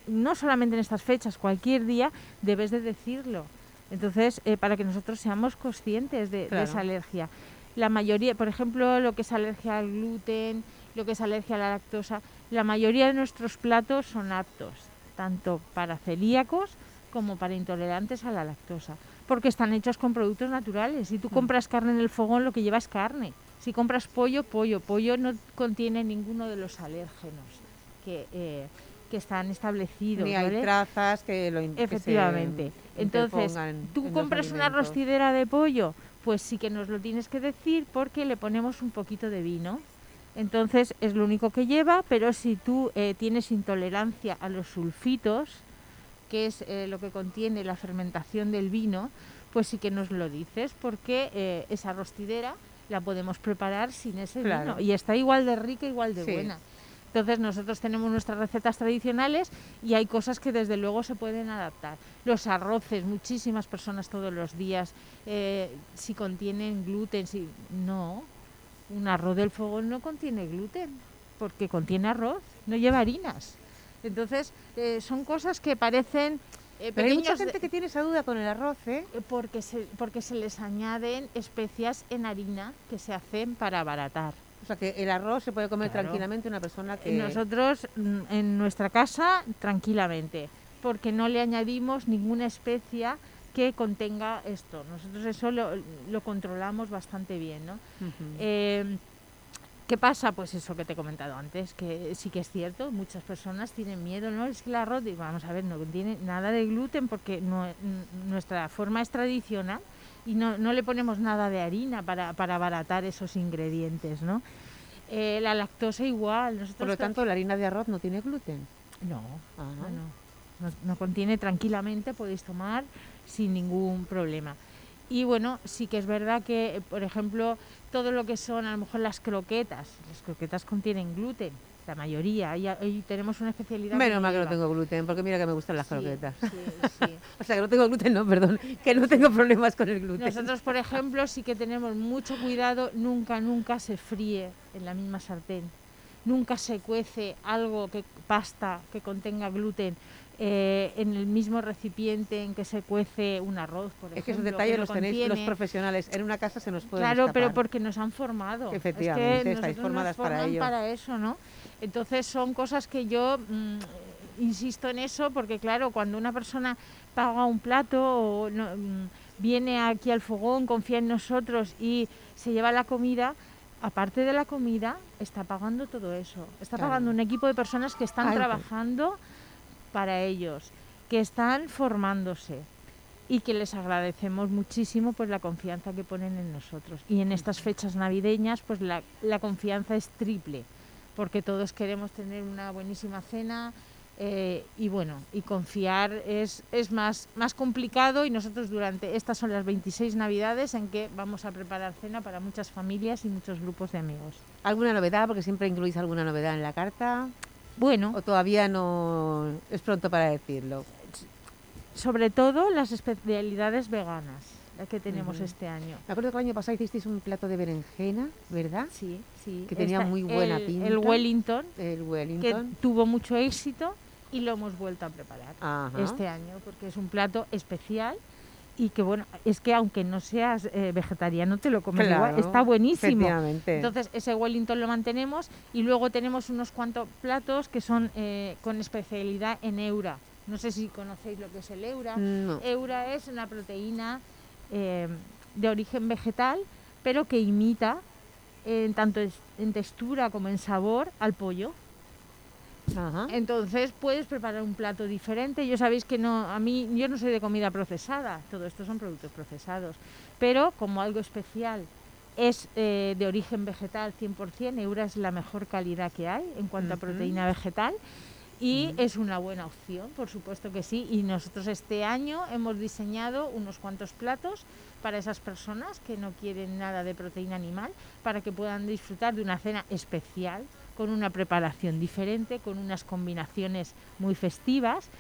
no solamente en estas fechas, cualquier día, debes de decirlo. Entonces, eh, para que nosotros seamos conscientes de, esa alergia. La mayoría, por ejemplo, lo que es alergia al gluten, lo que es alergia a la lactosa, la mayoría de nuestros platos son aptos, tanto para celíacos como para intolerantes a la lactosa, porque están hechos con productos naturales. Si tú compras carne en el fogón, lo que lleva es carne. Si compras pollo, pollo. Pollo no contiene ninguno de los alérgenos que, eh, que están establecidos. Ni hay trazas que lo in- que se Efectivamente. Entonces, en tú compras una rostidera de pollo, pues sí que nos lo tienes que decir porque le ponemos un poquito de vino Entonces es lo único que lleva, pero si tú eh, tienes intolerancia a los sulfitos, que es eh, lo que contiene la fermentación del vino, pues sí que nos lo dices, porque eh, esa rostidera la podemos preparar sin ese Claro. vino y está igual de rica, igual de Sí. buena. Entonces nosotros tenemos nuestras recetas tradicionales y hay cosas que desde luego se pueden adaptar. Los arroces, muchísimas personas todos los días, eh, si contienen gluten, si no, un arroz del fogón no contiene gluten, porque contiene arroz, no lleva harinas. Entonces eh, son cosas que parecen... eh, Pero hay mucha de- gente que tiene esa duda con el arroz, ¿eh? porque se, porque se les añaden especias en harina que se hacen para abaratar. O sea, que el arroz se puede comer Claro. tranquilamente una persona que... Nosotros mm, en nuestra casa tranquilamente, porque no le añadimos ninguna especia que contenga esto. Nosotros eso lo, lo controlamos bastante bien, ¿no? Eh, ¿Qué pasa? Pues eso que te he comentado antes, que sí que es cierto, muchas personas tienen miedo, ¿no? Es que el arroz, vamos a ver, no tiene nada de gluten porque no- nuestra forma es tradicional y no, no le ponemos nada de harina para, para abaratar esos ingredientes, ¿no? Eh, la lactosa igual. Nosotros Por lo tanto, la harina de arroz no tiene gluten. No, Ah. no, no. No, no contiene tranquilamente, podéis tomar sin ningún problema. Y bueno, sí que es verdad que, eh, por ejemplo, todo lo que son a lo mejor las croquetas, las croquetas contienen gluten, la mayoría, y, y tenemos una especialidad. Menos mal que no tengo gluten, porque mira que me gustan las Sí, croquetas. sí, sí. o sea, que no tengo gluten, no, perdón, que no tengo problemas con el gluten. Nosotros, por ejemplo, sí que tenemos mucho cuidado, nunca, nunca se fríe en la misma sartén. Nunca se cuece algo que pasta que contenga gluten eh, en el mismo recipiente en que se cuece un arroz, por Es que esos ejemplo, detalles lo los tenéis los profesionales. En una casa se nos puede Claro, pero porque nos han formado. Efectivamente, es que estáis formadas nos para ello. para eso, ¿no? Entonces son cosas que yo mm, insisto en eso porque claro, cuando una persona paga un plato o no, mm, viene aquí al fogón, confía en nosotros y se lleva la comida, aparte de la comida, está pagando todo eso. Está Claro. pagando un equipo de personas que están Ay, pues. Para ellos, que están formándose y que les agradecemos muchísimo pues la confianza que ponen en nosotros. Y en estas fechas navideñas pues la, la confianza es triple, porque todos queremos tener una buenísima cena eh, y bueno, y confiar es, es más, más complicado y nosotros durante estas son las 26 navidades en que vamos a preparar cena para muchas familias y muchos grupos de amigos. ¿Alguna novedad? Porque siempre incluís alguna novedad en la carta. Bueno. O todavía no es pronto para decirlo. Sobre todo las especialidades veganas que tenemos Ujú. este año. Me acuerdo que el año pasado hicisteis un plato de berenjena, ¿verdad? Sí, sí. Que tenía Esta- muy buena el- pinta. El Wellington, El que Wellington. tuvo mucho éxito y lo hemos vuelto a preparar Ajá. este año porque es un plato especial y que bueno, es que aunque no seas eh, vegetariano te lo comes igual, está buenísimo. Entonces ese Wellington lo mantenemos y luego tenemos unos cuantos platos que son eh, con especialidad en eura. No sé si conocéis lo que es el eura. No. Eura es una proteína eh, de origen vegetal, pero que imita en tanto en textura como en sabor al pollo. Entonces puedes preparar un plato diferente. Yo sabéis que no, a mí yo no soy de comida procesada, todo esto son productos procesados, pero como algo especial es eh, de origen vegetal 100%, Eura es la mejor calidad que hay en cuanto a proteína vegetal. Y es una buena opción, por supuesto que sí. Y nosotros este año hemos diseñado unos cuantos platos para esas personas que no quieren nada de proteína animal, para que puedan disfrutar de una cena especial, con una preparación diferente, con unas combinaciones muy festivas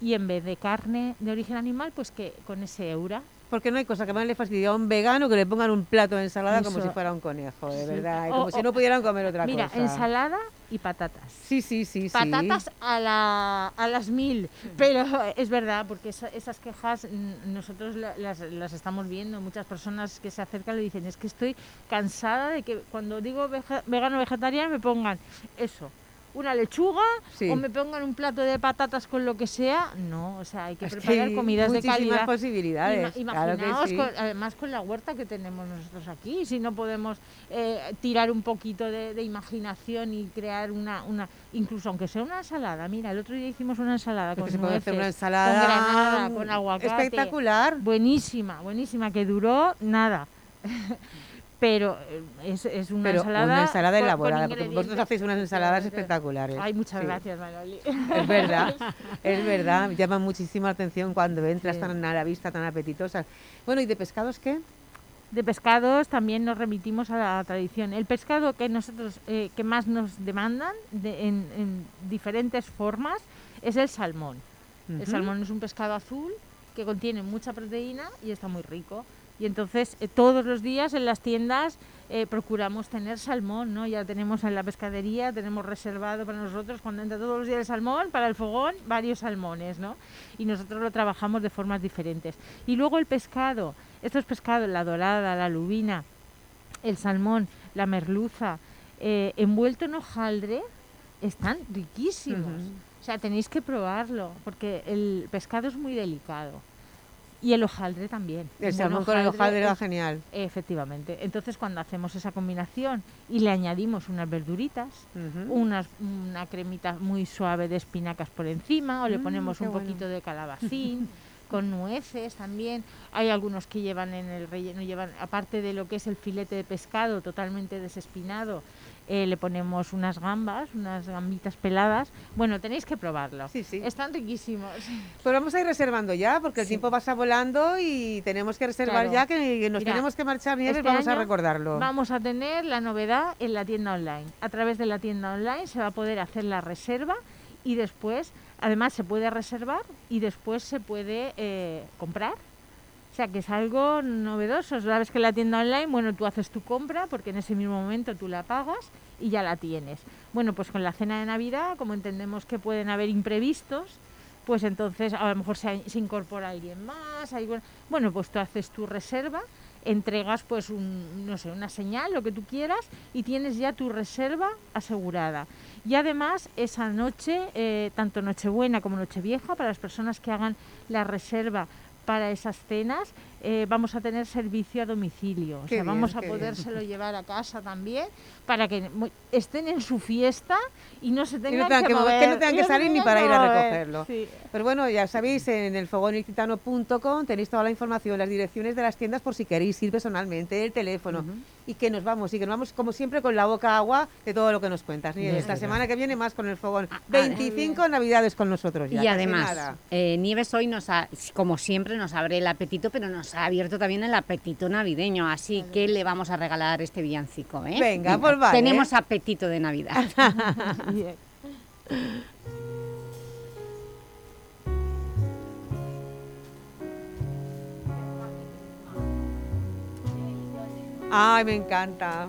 y en vez de carne de origen animal, pues que con ese eura. Porque no hay cosa que más le fastidia a un vegano que le pongan un plato de ensalada como si fuera un conejo, de verdad. O- como si no pudieran comer otra Mira, cosa. ensalada y patatas. Sí, sí, sí, sí. Patatas a, la, a las mil, pero es verdad, porque esa- esas quejas nosotros la- las, las estamos viendo, muchas personas que se acercan le dicen, es que estoy cansada de que cuando digo veja- vegano vegetariano me pongan eso, una lechuga Sí. o me pongan un plato de patatas con lo que sea, no, o sea, hay que Es preparar comidas de calidad. posibilidades, Ima- claro que imaginaos, sí. con- además con la huerta que tenemos nosotros aquí, si no podemos eh, tirar un poquito de, de imaginación y crear una, una, incluso aunque sea una ensalada, mira, el otro día hicimos una ensalada Es con que se puede hacer una nueces, ensalada con granada, con aguacate. espectacular. Buenísima, buenísima, que duró nada. pero eh, es, es una Pero ensalada. una ensalada con- con elaborada, porque vosotros hacéis unas ensaladas espectaculares. Ay, muchas Sí. gracias, Manoli. Es verdad, es verdad, llama muchísimo la atención cuando entras Sí. tan a la vista, tan apetitosas. Bueno, ¿y de pescados qué? De pescados también nos remitimos a la tradición. El pescado que nosotros eh, que más nos demandan de- en, en diferentes formas es el salmón. El salmón es un pescado azul que contiene mucha proteína y está muy rico. Y entonces eh, todos los días en las tiendas eh, procuramos tener salmón, ¿no? Ya tenemos en la pescadería, tenemos reservado para nosotros cuando entra todos los días el salmón, para el fogón, varios salmones, ¿no? Y nosotros lo trabajamos de formas diferentes. Y luego el pescado, estos pescados, la dorada, la lubina, el salmón, la merluza, eh, envuelto en hojaldre, están riquísimos. O sea, tenéis que probarlo, porque el pescado es muy delicado. Y el hojaldre también. El salmón buen con el hojaldre va genial. Efectivamente. Entonces, cuando hacemos esa combinación y le añadimos unas verduritas, unas, una cremita muy suave de espinacas por encima, o le Mm, ponemos un bueno. poquito de calabacín, con nueces también. Hay algunos que llevan en el relleno, llevan, aparte de lo que es el filete de pescado totalmente desespinado, eh, le ponemos unas gambas, unas gambitas peladas. Bueno, tenéis que probarlo. Sí, sí. Están riquísimos. Pues vamos a ir reservando ya, porque el Sí. tiempo pasa volando y tenemos que reservar Claro. ya, que, nos Mira, tenemos que marchar, Nieves, este vamos a recordarlo. Vamos a tener la novedad en la tienda online. A través de la tienda online se va a poder hacer la reserva y después, además se puede reservar y después se puede eh, comprar. Sea que es algo novedoso. Sabes que la tienda online, bueno, tú haces tu compra porque en ese mismo momento tú la pagas y ya la tienes. Bueno, pues con la cena de Navidad, como entendemos que pueden haber imprevistos, pues entonces a lo mejor se, se incorpora alguien más. hay- bueno, pues tú haces tu reserva, entregas pues un, no sé, una señal, lo que tú quieras, y tienes ya tu reserva asegurada. Y además esa noche, eh, tanto Nochebuena como Nochevieja, para las personas que hagan la reserva para esas cenas, eh, vamos a tener servicio a domicilio. O sea, bien, vamos a qué bien. podérselo llevar a casa también para que mu- estén en su fiesta y no se Y tengan, no tengan que, mover- mover. que no tengan Y que salir ni para que ir a mover. recogerlo. Sí. Pero bueno, ya sabéis, en el fogonicitano.com tenéis toda la información, las direcciones de las tiendas por si queréis ir personalmente, el teléfono. Y que nos vamos, y que nos vamos como siempre con la boca agua de todo lo que nos cuentas. Nieves. Es la verdad. semana que viene más con el fogón. 25 navidades con nosotros ya. Y además, eh, Nieves hoy, nos ha, como siempre, nos abre el apetito, pero nos ha abierto también el apetito navideño. Así que le vamos a regalar este villancico. ¿eh? Venga, pues vale. Tenemos apetito de Navidad. Bien. Ay, me encanta.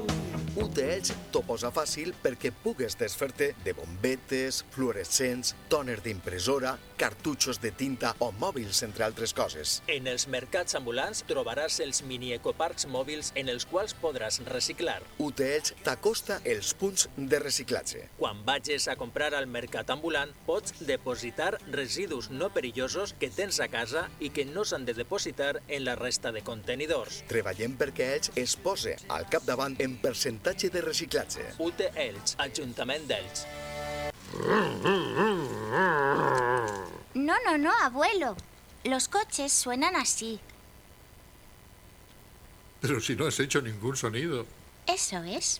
UTELs t'ho posa fàcil perquè pugues desfer-te de bombetes, fluorescents, tòner d'impressora, cartutxos de tinta o mòbils, entre altres coses. En els mercats ambulants trobaràs els mini ecoparcs mòbils en els quals podràs reciclar. UTELs t'acosta els punts de reciclatge. Quan vagis a comprar al mercat ambulant, pots depositar residus no perillosos que tens a casa i que no s'han de depositar en la resta de contenidors. Treballem perquè Elx es posa al capdavant en percentatge de reciclatge. UT Elx, Ajuntament d'Elx. No, no, no, abuelo. Los coches suenan así. Pero si no has hecho ningún sonido. Eso es.